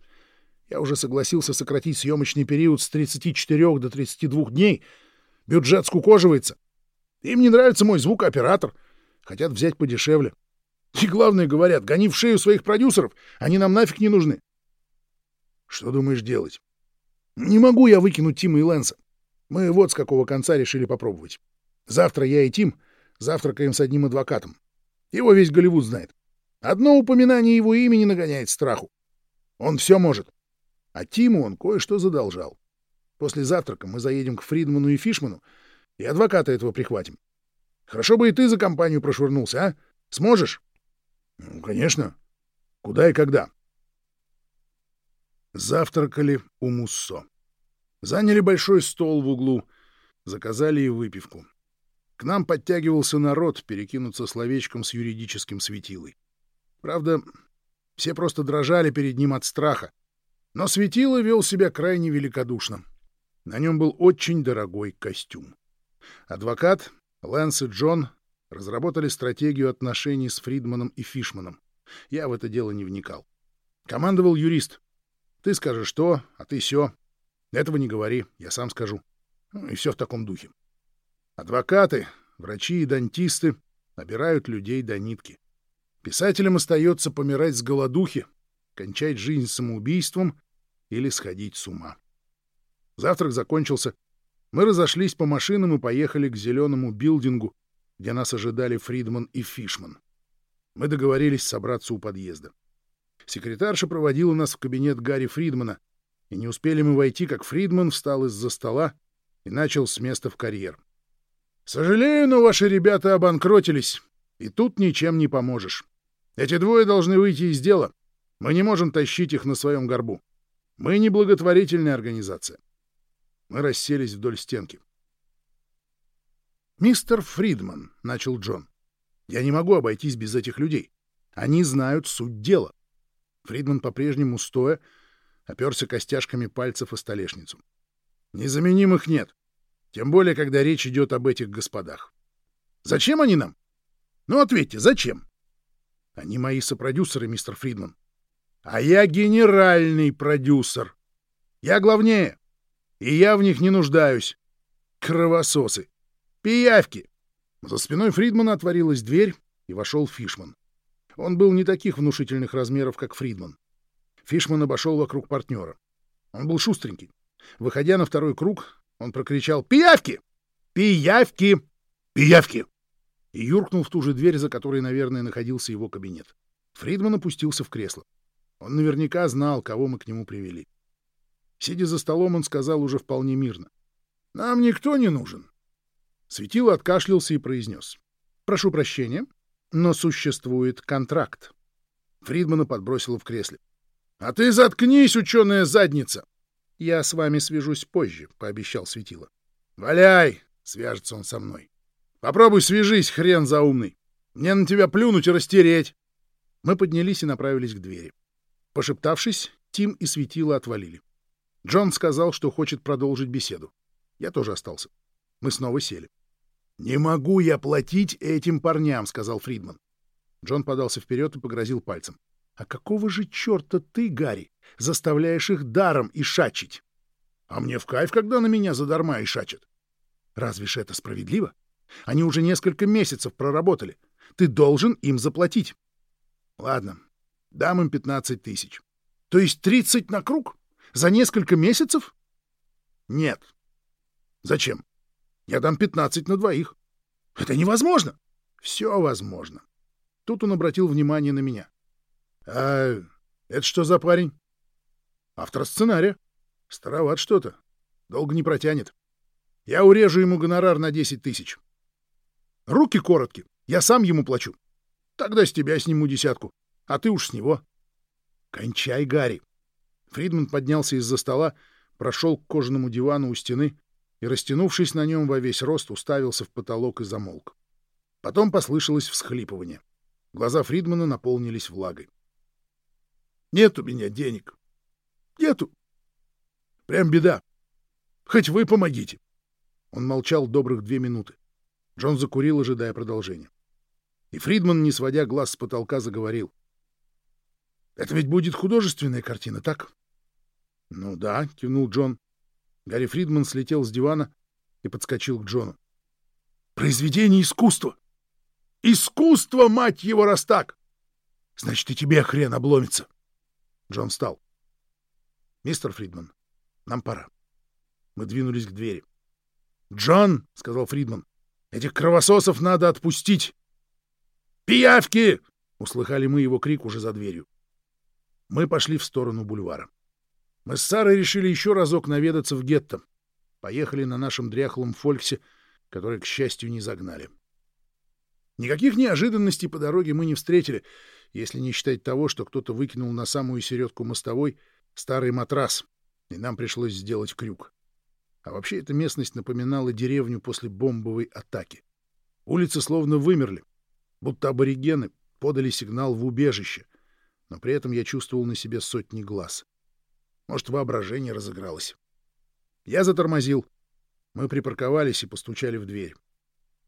Я уже согласился сократить съемочный период с 34 до 32 дней. Бюджет скукоживается. Им не нравится мой звукооператор. Хотят взять подешевле. И главное, говорят, гони в шею своих продюсеров. Они нам нафиг не нужны. Что думаешь делать? Не могу я выкинуть Тима и Лэнса. Мы вот с какого конца решили попробовать. Завтра я и Тим завтракаем с одним адвокатом. Его весь Голливуд знает. Одно упоминание его имени нагоняет страху. Он все может. А Тиму он кое-что задолжал. После завтрака мы заедем к Фридману и Фишману и адвоката этого прихватим. Хорошо бы и ты за компанию прошвырнулся, а? Сможешь? — Ну, конечно. Куда и когда? Завтракали у Муссо. Заняли большой стол в углу, заказали и выпивку. К нам подтягивался народ перекинуться словечком с юридическим светилой. Правда, все просто дрожали перед ним от страха. Но светило вел себя крайне великодушно. На нем был очень дорогой костюм. Адвокат, Лэнс и Джон разработали стратегию отношений с Фридманом и Фишманом. Я в это дело не вникал. Командовал юрист. Ты скажешь то, а ты все. Этого не говори, я сам скажу. Ну, и все в таком духе. Адвокаты, врачи и дантисты набирают людей до нитки. Писателям остается помирать с голодухи, кончать жизнь самоубийством или сходить с ума. Завтрак закончился. Мы разошлись по машинам и поехали к зеленому билдингу, где нас ожидали Фридман и Фишман. Мы договорились собраться у подъезда. Секретарша проводила нас в кабинет Гарри Фридмана, и не успели мы войти, как Фридман встал из-за стола и начал с места в карьер. «Сожалею, но ваши ребята обанкротились, и тут ничем не поможешь. Эти двое должны выйти из дела. Мы не можем тащить их на своем горбу. Мы не благотворительная организация». Мы расселись вдоль стенки. «Мистер Фридман», — начал Джон, — «я не могу обойтись без этих людей. Они знают суть дела». Фридман по-прежнему стоя оперся костяшками пальцев о столешницу. Незаменимых нет. Тем более, когда речь идет об этих господах. Зачем они нам? Ну, ответьте, зачем? Они мои сопродюсеры, мистер Фридман. А я генеральный продюсер. Я главнее. И я в них не нуждаюсь. Кровососы. Пиявки. За спиной Фридмана отворилась дверь, и вошел Фишман. Он был не таких внушительных размеров, как Фридман. Фишман обошел вокруг партнера. Он был шустренький. Выходя на второй круг, он прокричал «Пиявки! Пиявки! Пиявки!» И юркнул в ту же дверь, за которой, наверное, находился его кабинет. Фридман опустился в кресло. Он наверняка знал, кого мы к нему привели. Сидя за столом, он сказал уже вполне мирно. «Нам никто не нужен». Светило откашлялся и произнес. «Прошу прощения, но существует контракт». Фридмана подбросило в кресле. «А ты заткнись, ученая задница!» «Я с вами свяжусь позже», — пообещал Светило. «Валяй!» — свяжется он со мной. «Попробуй свяжись, хрен заумный! Мне на тебя плюнуть и растереть!» Мы поднялись и направились к двери. Пошептавшись, Тим и Светило отвалили. Джон сказал, что хочет продолжить беседу. Я тоже остался. Мы снова сели. «Не могу я платить этим парням», — сказал Фридман. Джон подался вперед и погрозил пальцем. «А какого же черта ты, Гарри, заставляешь их даром и шачить? А мне в кайф, когда на меня задарма шачат. Разве ж это справедливо? Они уже несколько месяцев проработали. Ты должен им заплатить. Ладно, дам им 15 тысяч. То есть 30 на круг? За несколько месяцев? Нет. Зачем? Я дам 15 на двоих. Это невозможно. Все возможно. Тут он обратил внимание на меня. А это что за парень? Автор сценария. Староват что-то. Долго не протянет. Я урежу ему гонорар на 10 тысяч. Руки коротки. Я сам ему плачу. Тогда с тебя сниму десятку, а ты уж с него. Кончай, Гарри. Фридман поднялся из-за стола, прошел к кожаному дивану у стены и, растянувшись на нем во весь рост, уставился в потолок и замолк. Потом послышалось всхлипывание. Глаза Фридмана наполнились влагой. «Нет у меня денег. Нету. Прям беда. Хоть вы помогите». Он молчал добрых две минуты. Джон закурил, ожидая продолжения. И Фридман, не сводя глаз с потолка, заговорил. «Это ведь будет художественная картина, так?» «Ну да», — кивнул Джон. Гарри Фридман слетел с дивана и подскочил к Джону. «Произведение искусства! Искусство, мать его, раз так! Значит, и тебе хрен обломится!» Джон встал. «Мистер Фридман, нам пора». Мы двинулись к двери. «Джон!» — сказал Фридман. Этих кровососов надо отпустить! «Пиявки!» — услыхали мы его крик уже за дверью. Мы пошли в сторону бульвара. Мы с Сарой решили еще разок наведаться в гетто. Поехали на нашем дряхлом фольксе, который, к счастью, не загнали. Никаких неожиданностей по дороге мы не встретили, если не считать того, что кто-то выкинул на самую середку мостовой старый матрас, и нам пришлось сделать крюк. А вообще эта местность напоминала деревню после бомбовой атаки. Улицы словно вымерли, будто аборигены подали сигнал в убежище, но при этом я чувствовал на себе сотни глаз. Может, воображение разыгралось. Я затормозил. Мы припарковались и постучали в дверь.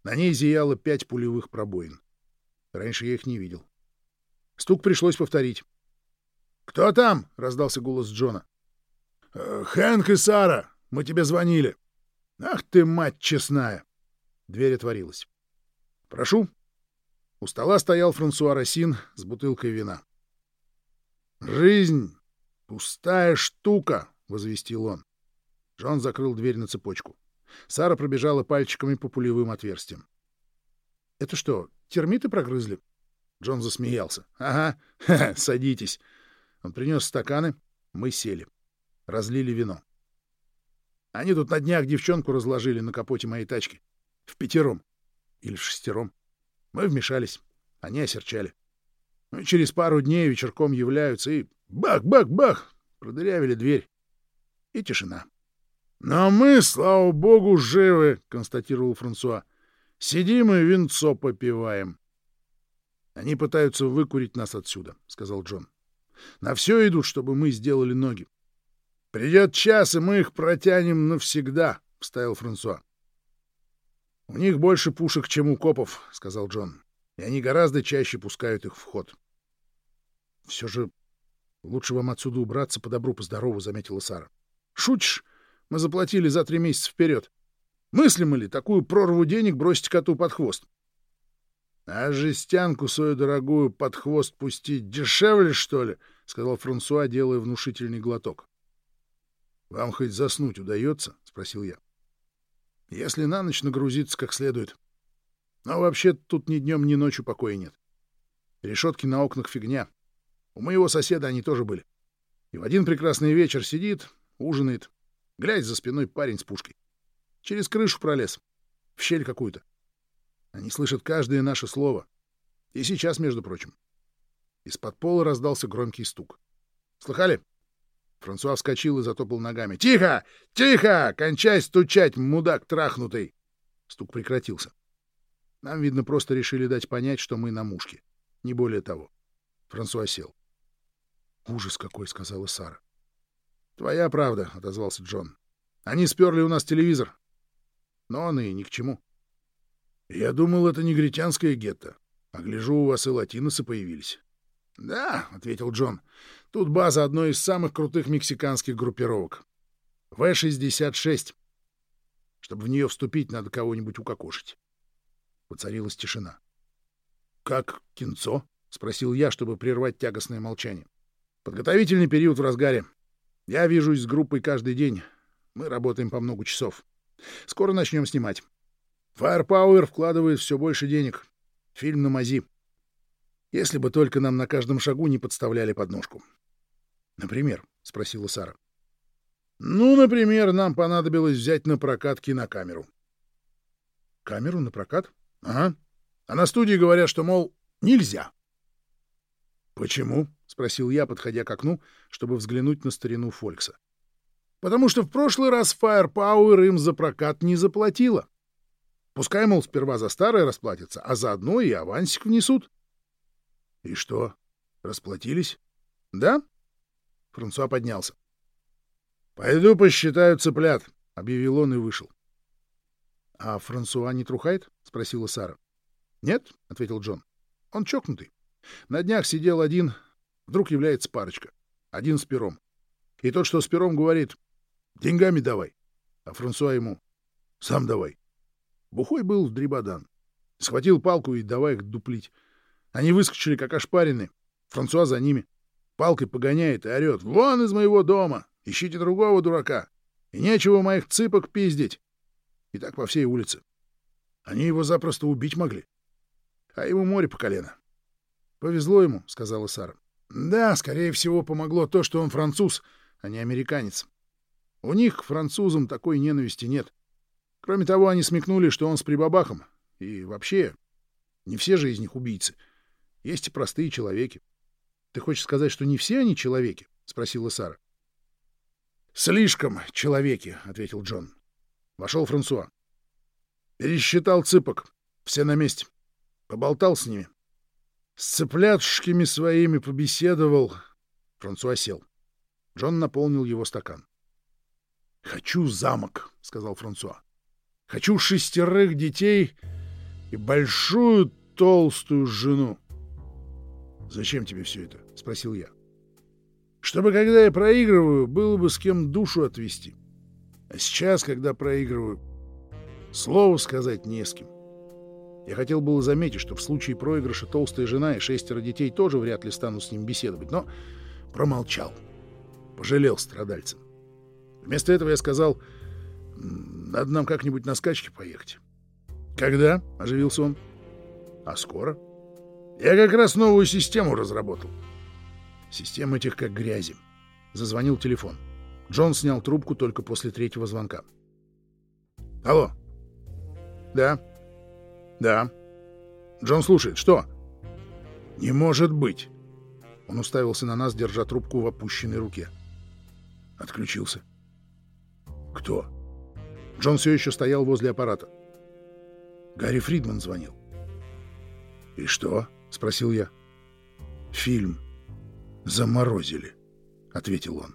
На ней зияло пять пулевых пробоин. Раньше я их не видел. Стук пришлось повторить. «Кто там?» — раздался голос Джона. «Э, «Хэнк и Сара. Мы тебе звонили. Ах ты, мать честная! Дверь отворилась. Прошу. У стола стоял Франсуа Росин с бутылкой вина. «Жизнь — пустая штука», — возвестил он. Джон закрыл дверь на цепочку. Сара пробежала пальчиками по пулевым отверстиям. «Это что, термиты прогрызли?» Джон засмеялся. «Ага, садитесь». Он принес стаканы, мы сели. Разлили вино. Они тут на днях девчонку разложили на капоте моей тачки. В пятером. Или в шестером. Мы вмешались. Они осерчали. Ну, через пару дней вечерком являются и бах-бах-бах продырявили дверь. И тишина. «Но мы, слава богу, живы», — констатировал Франсуа. «Сидим и винцо попиваем». «Они пытаются выкурить нас отсюда», — сказал Джон. «На все идут, чтобы мы сделали ноги. — Придет час, и мы их протянем навсегда, — вставил Франсуа. — У них больше пушек, чем у копов, — сказал Джон, — и они гораздо чаще пускают их в ход. — Все же лучше вам отсюда убраться по добру, по здорову, — заметила Сара. — Шутишь? Мы заплатили за три месяца вперед. Мыслимо ли такую прорву денег бросить коту под хвост? — А жестянку свою дорогую под хвост пустить дешевле, что ли? — сказал Франсуа, делая внушительный глоток. — Вам хоть заснуть удается? — спросил я. — Если на ночь нагрузиться как следует. Но вообще тут ни днем, ни ночью покоя нет. Решетки на окнах фигня. У моего соседа они тоже были. И в один прекрасный вечер сидит, ужинает. Глядь, за спиной парень с пушкой. Через крышу пролез. В щель какую-то. Они слышат каждое наше слово. И сейчас, между прочим. Из-под пола раздался громкий стук. «Слыхали?» Франсуа вскочил и затопал ногами. «Тихо! Тихо! Кончай стучать, мудак трахнутый!» Стук прекратился. Нам, видно, просто решили дать понять, что мы на мушке. Не более того. Франсуа сел. «Ужас какой!» — сказала Сара. «Твоя правда», — отозвался Джон. «Они сперли у нас телевизор. Но он и ни к чему. Я думал, это негритянское гетто. А гляжу, у вас и латиносы появились. Да, — ответил Джон, — тут база одной из самых крутых мексиканских группировок. В-66. Чтобы в нее вступить, надо кого-нибудь укокошить. Воцарилась тишина. — Как кинцо? — спросил я, чтобы прервать тягостное молчание. — Подготовительный период в разгаре. Я вижусь с группой каждый день. Мы работаем по много часов. Скоро начнем снимать. Firepower вкладывает все больше денег. Фильм на мази. Если бы только нам на каждом шагу не подставляли подножку. — Например? — спросила Сара. — Ну, например, нам понадобилось взять на прокат кинокамеру. — Камеру на прокат? — Ага. А на студии говорят, что, мол, нельзя. — Почему? — спросил я, подходя к окну, чтобы взглянуть на старину Фолькса. — Потому что в прошлый раз Firepower им за прокат не заплатила. Пускай, мол, сперва за старое расплатятся, а заодно и авансик внесут. — И что, расплатились? — Да. Франсуа поднялся. — Пойду посчитаю цыплят, — объявил он и вышел. — А Франсуа не трухает? — спросила Сара. — Нет, — ответил Джон. — Он чокнутый. На днях сидел один, вдруг является парочка. Один с пером. И тот, что с пером, говорит, деньгами давай. А Франсуа ему, сам давай. Бухой был в дребодан. Схватил палку и давай их дуплить. Они выскочили, как ошпаренные. Франсуа за ними. Палкой погоняет и орет. «Вон из моего дома! Ищите другого дурака! И нечего моих цыпок пиздить!» И так по всей улице. Они его запросто убить могли. А ему море по колено. «Повезло ему», — сказала Сара. «Да, скорее всего, помогло то, что он француз, а не американец. У них к французам такой ненависти нет. Кроме того, они смекнули, что он с прибабахом. И вообще, не все же из них убийцы. Есть и простые человеки. Ты хочешь сказать, что не все они человеки? — спросила Сара. — Слишком человеки, — ответил Джон. Вошел Франсуа. Пересчитал цыпок. Все на месте. Поболтал с ними. С цыплятушками своими побеседовал. Франсуа сел. Джон наполнил его стакан. — Хочу замок, — сказал Франсуа. — Хочу шестерых детей и большую толстую жену. «Зачем тебе все это?» — спросил я. «Чтобы, когда я проигрываю, было бы с кем душу отвести. А сейчас, когда проигрываю, слова сказать не с кем. Я хотел было заметить, что в случае проигрыша толстая жена и шестеро детей тоже вряд ли станут с ним беседовать, но промолчал. Пожалел страдальца. Вместо этого я сказал, надо нам как-нибудь на скачки поехать. «Когда?» — оживился он. «А скоро?» Я как раз новую систему разработал. Система этих как грязи. Зазвонил телефон. Джон снял трубку только после третьего звонка. Алло. Да. Да. Джон слушает. Что? Не может быть. Он уставился на нас, держа трубку в опущенной руке. Отключился. Кто? Джон все еще стоял возле аппарата. Гарри Фридман звонил. И что? — спросил я. «Фильм заморозили», — ответил он.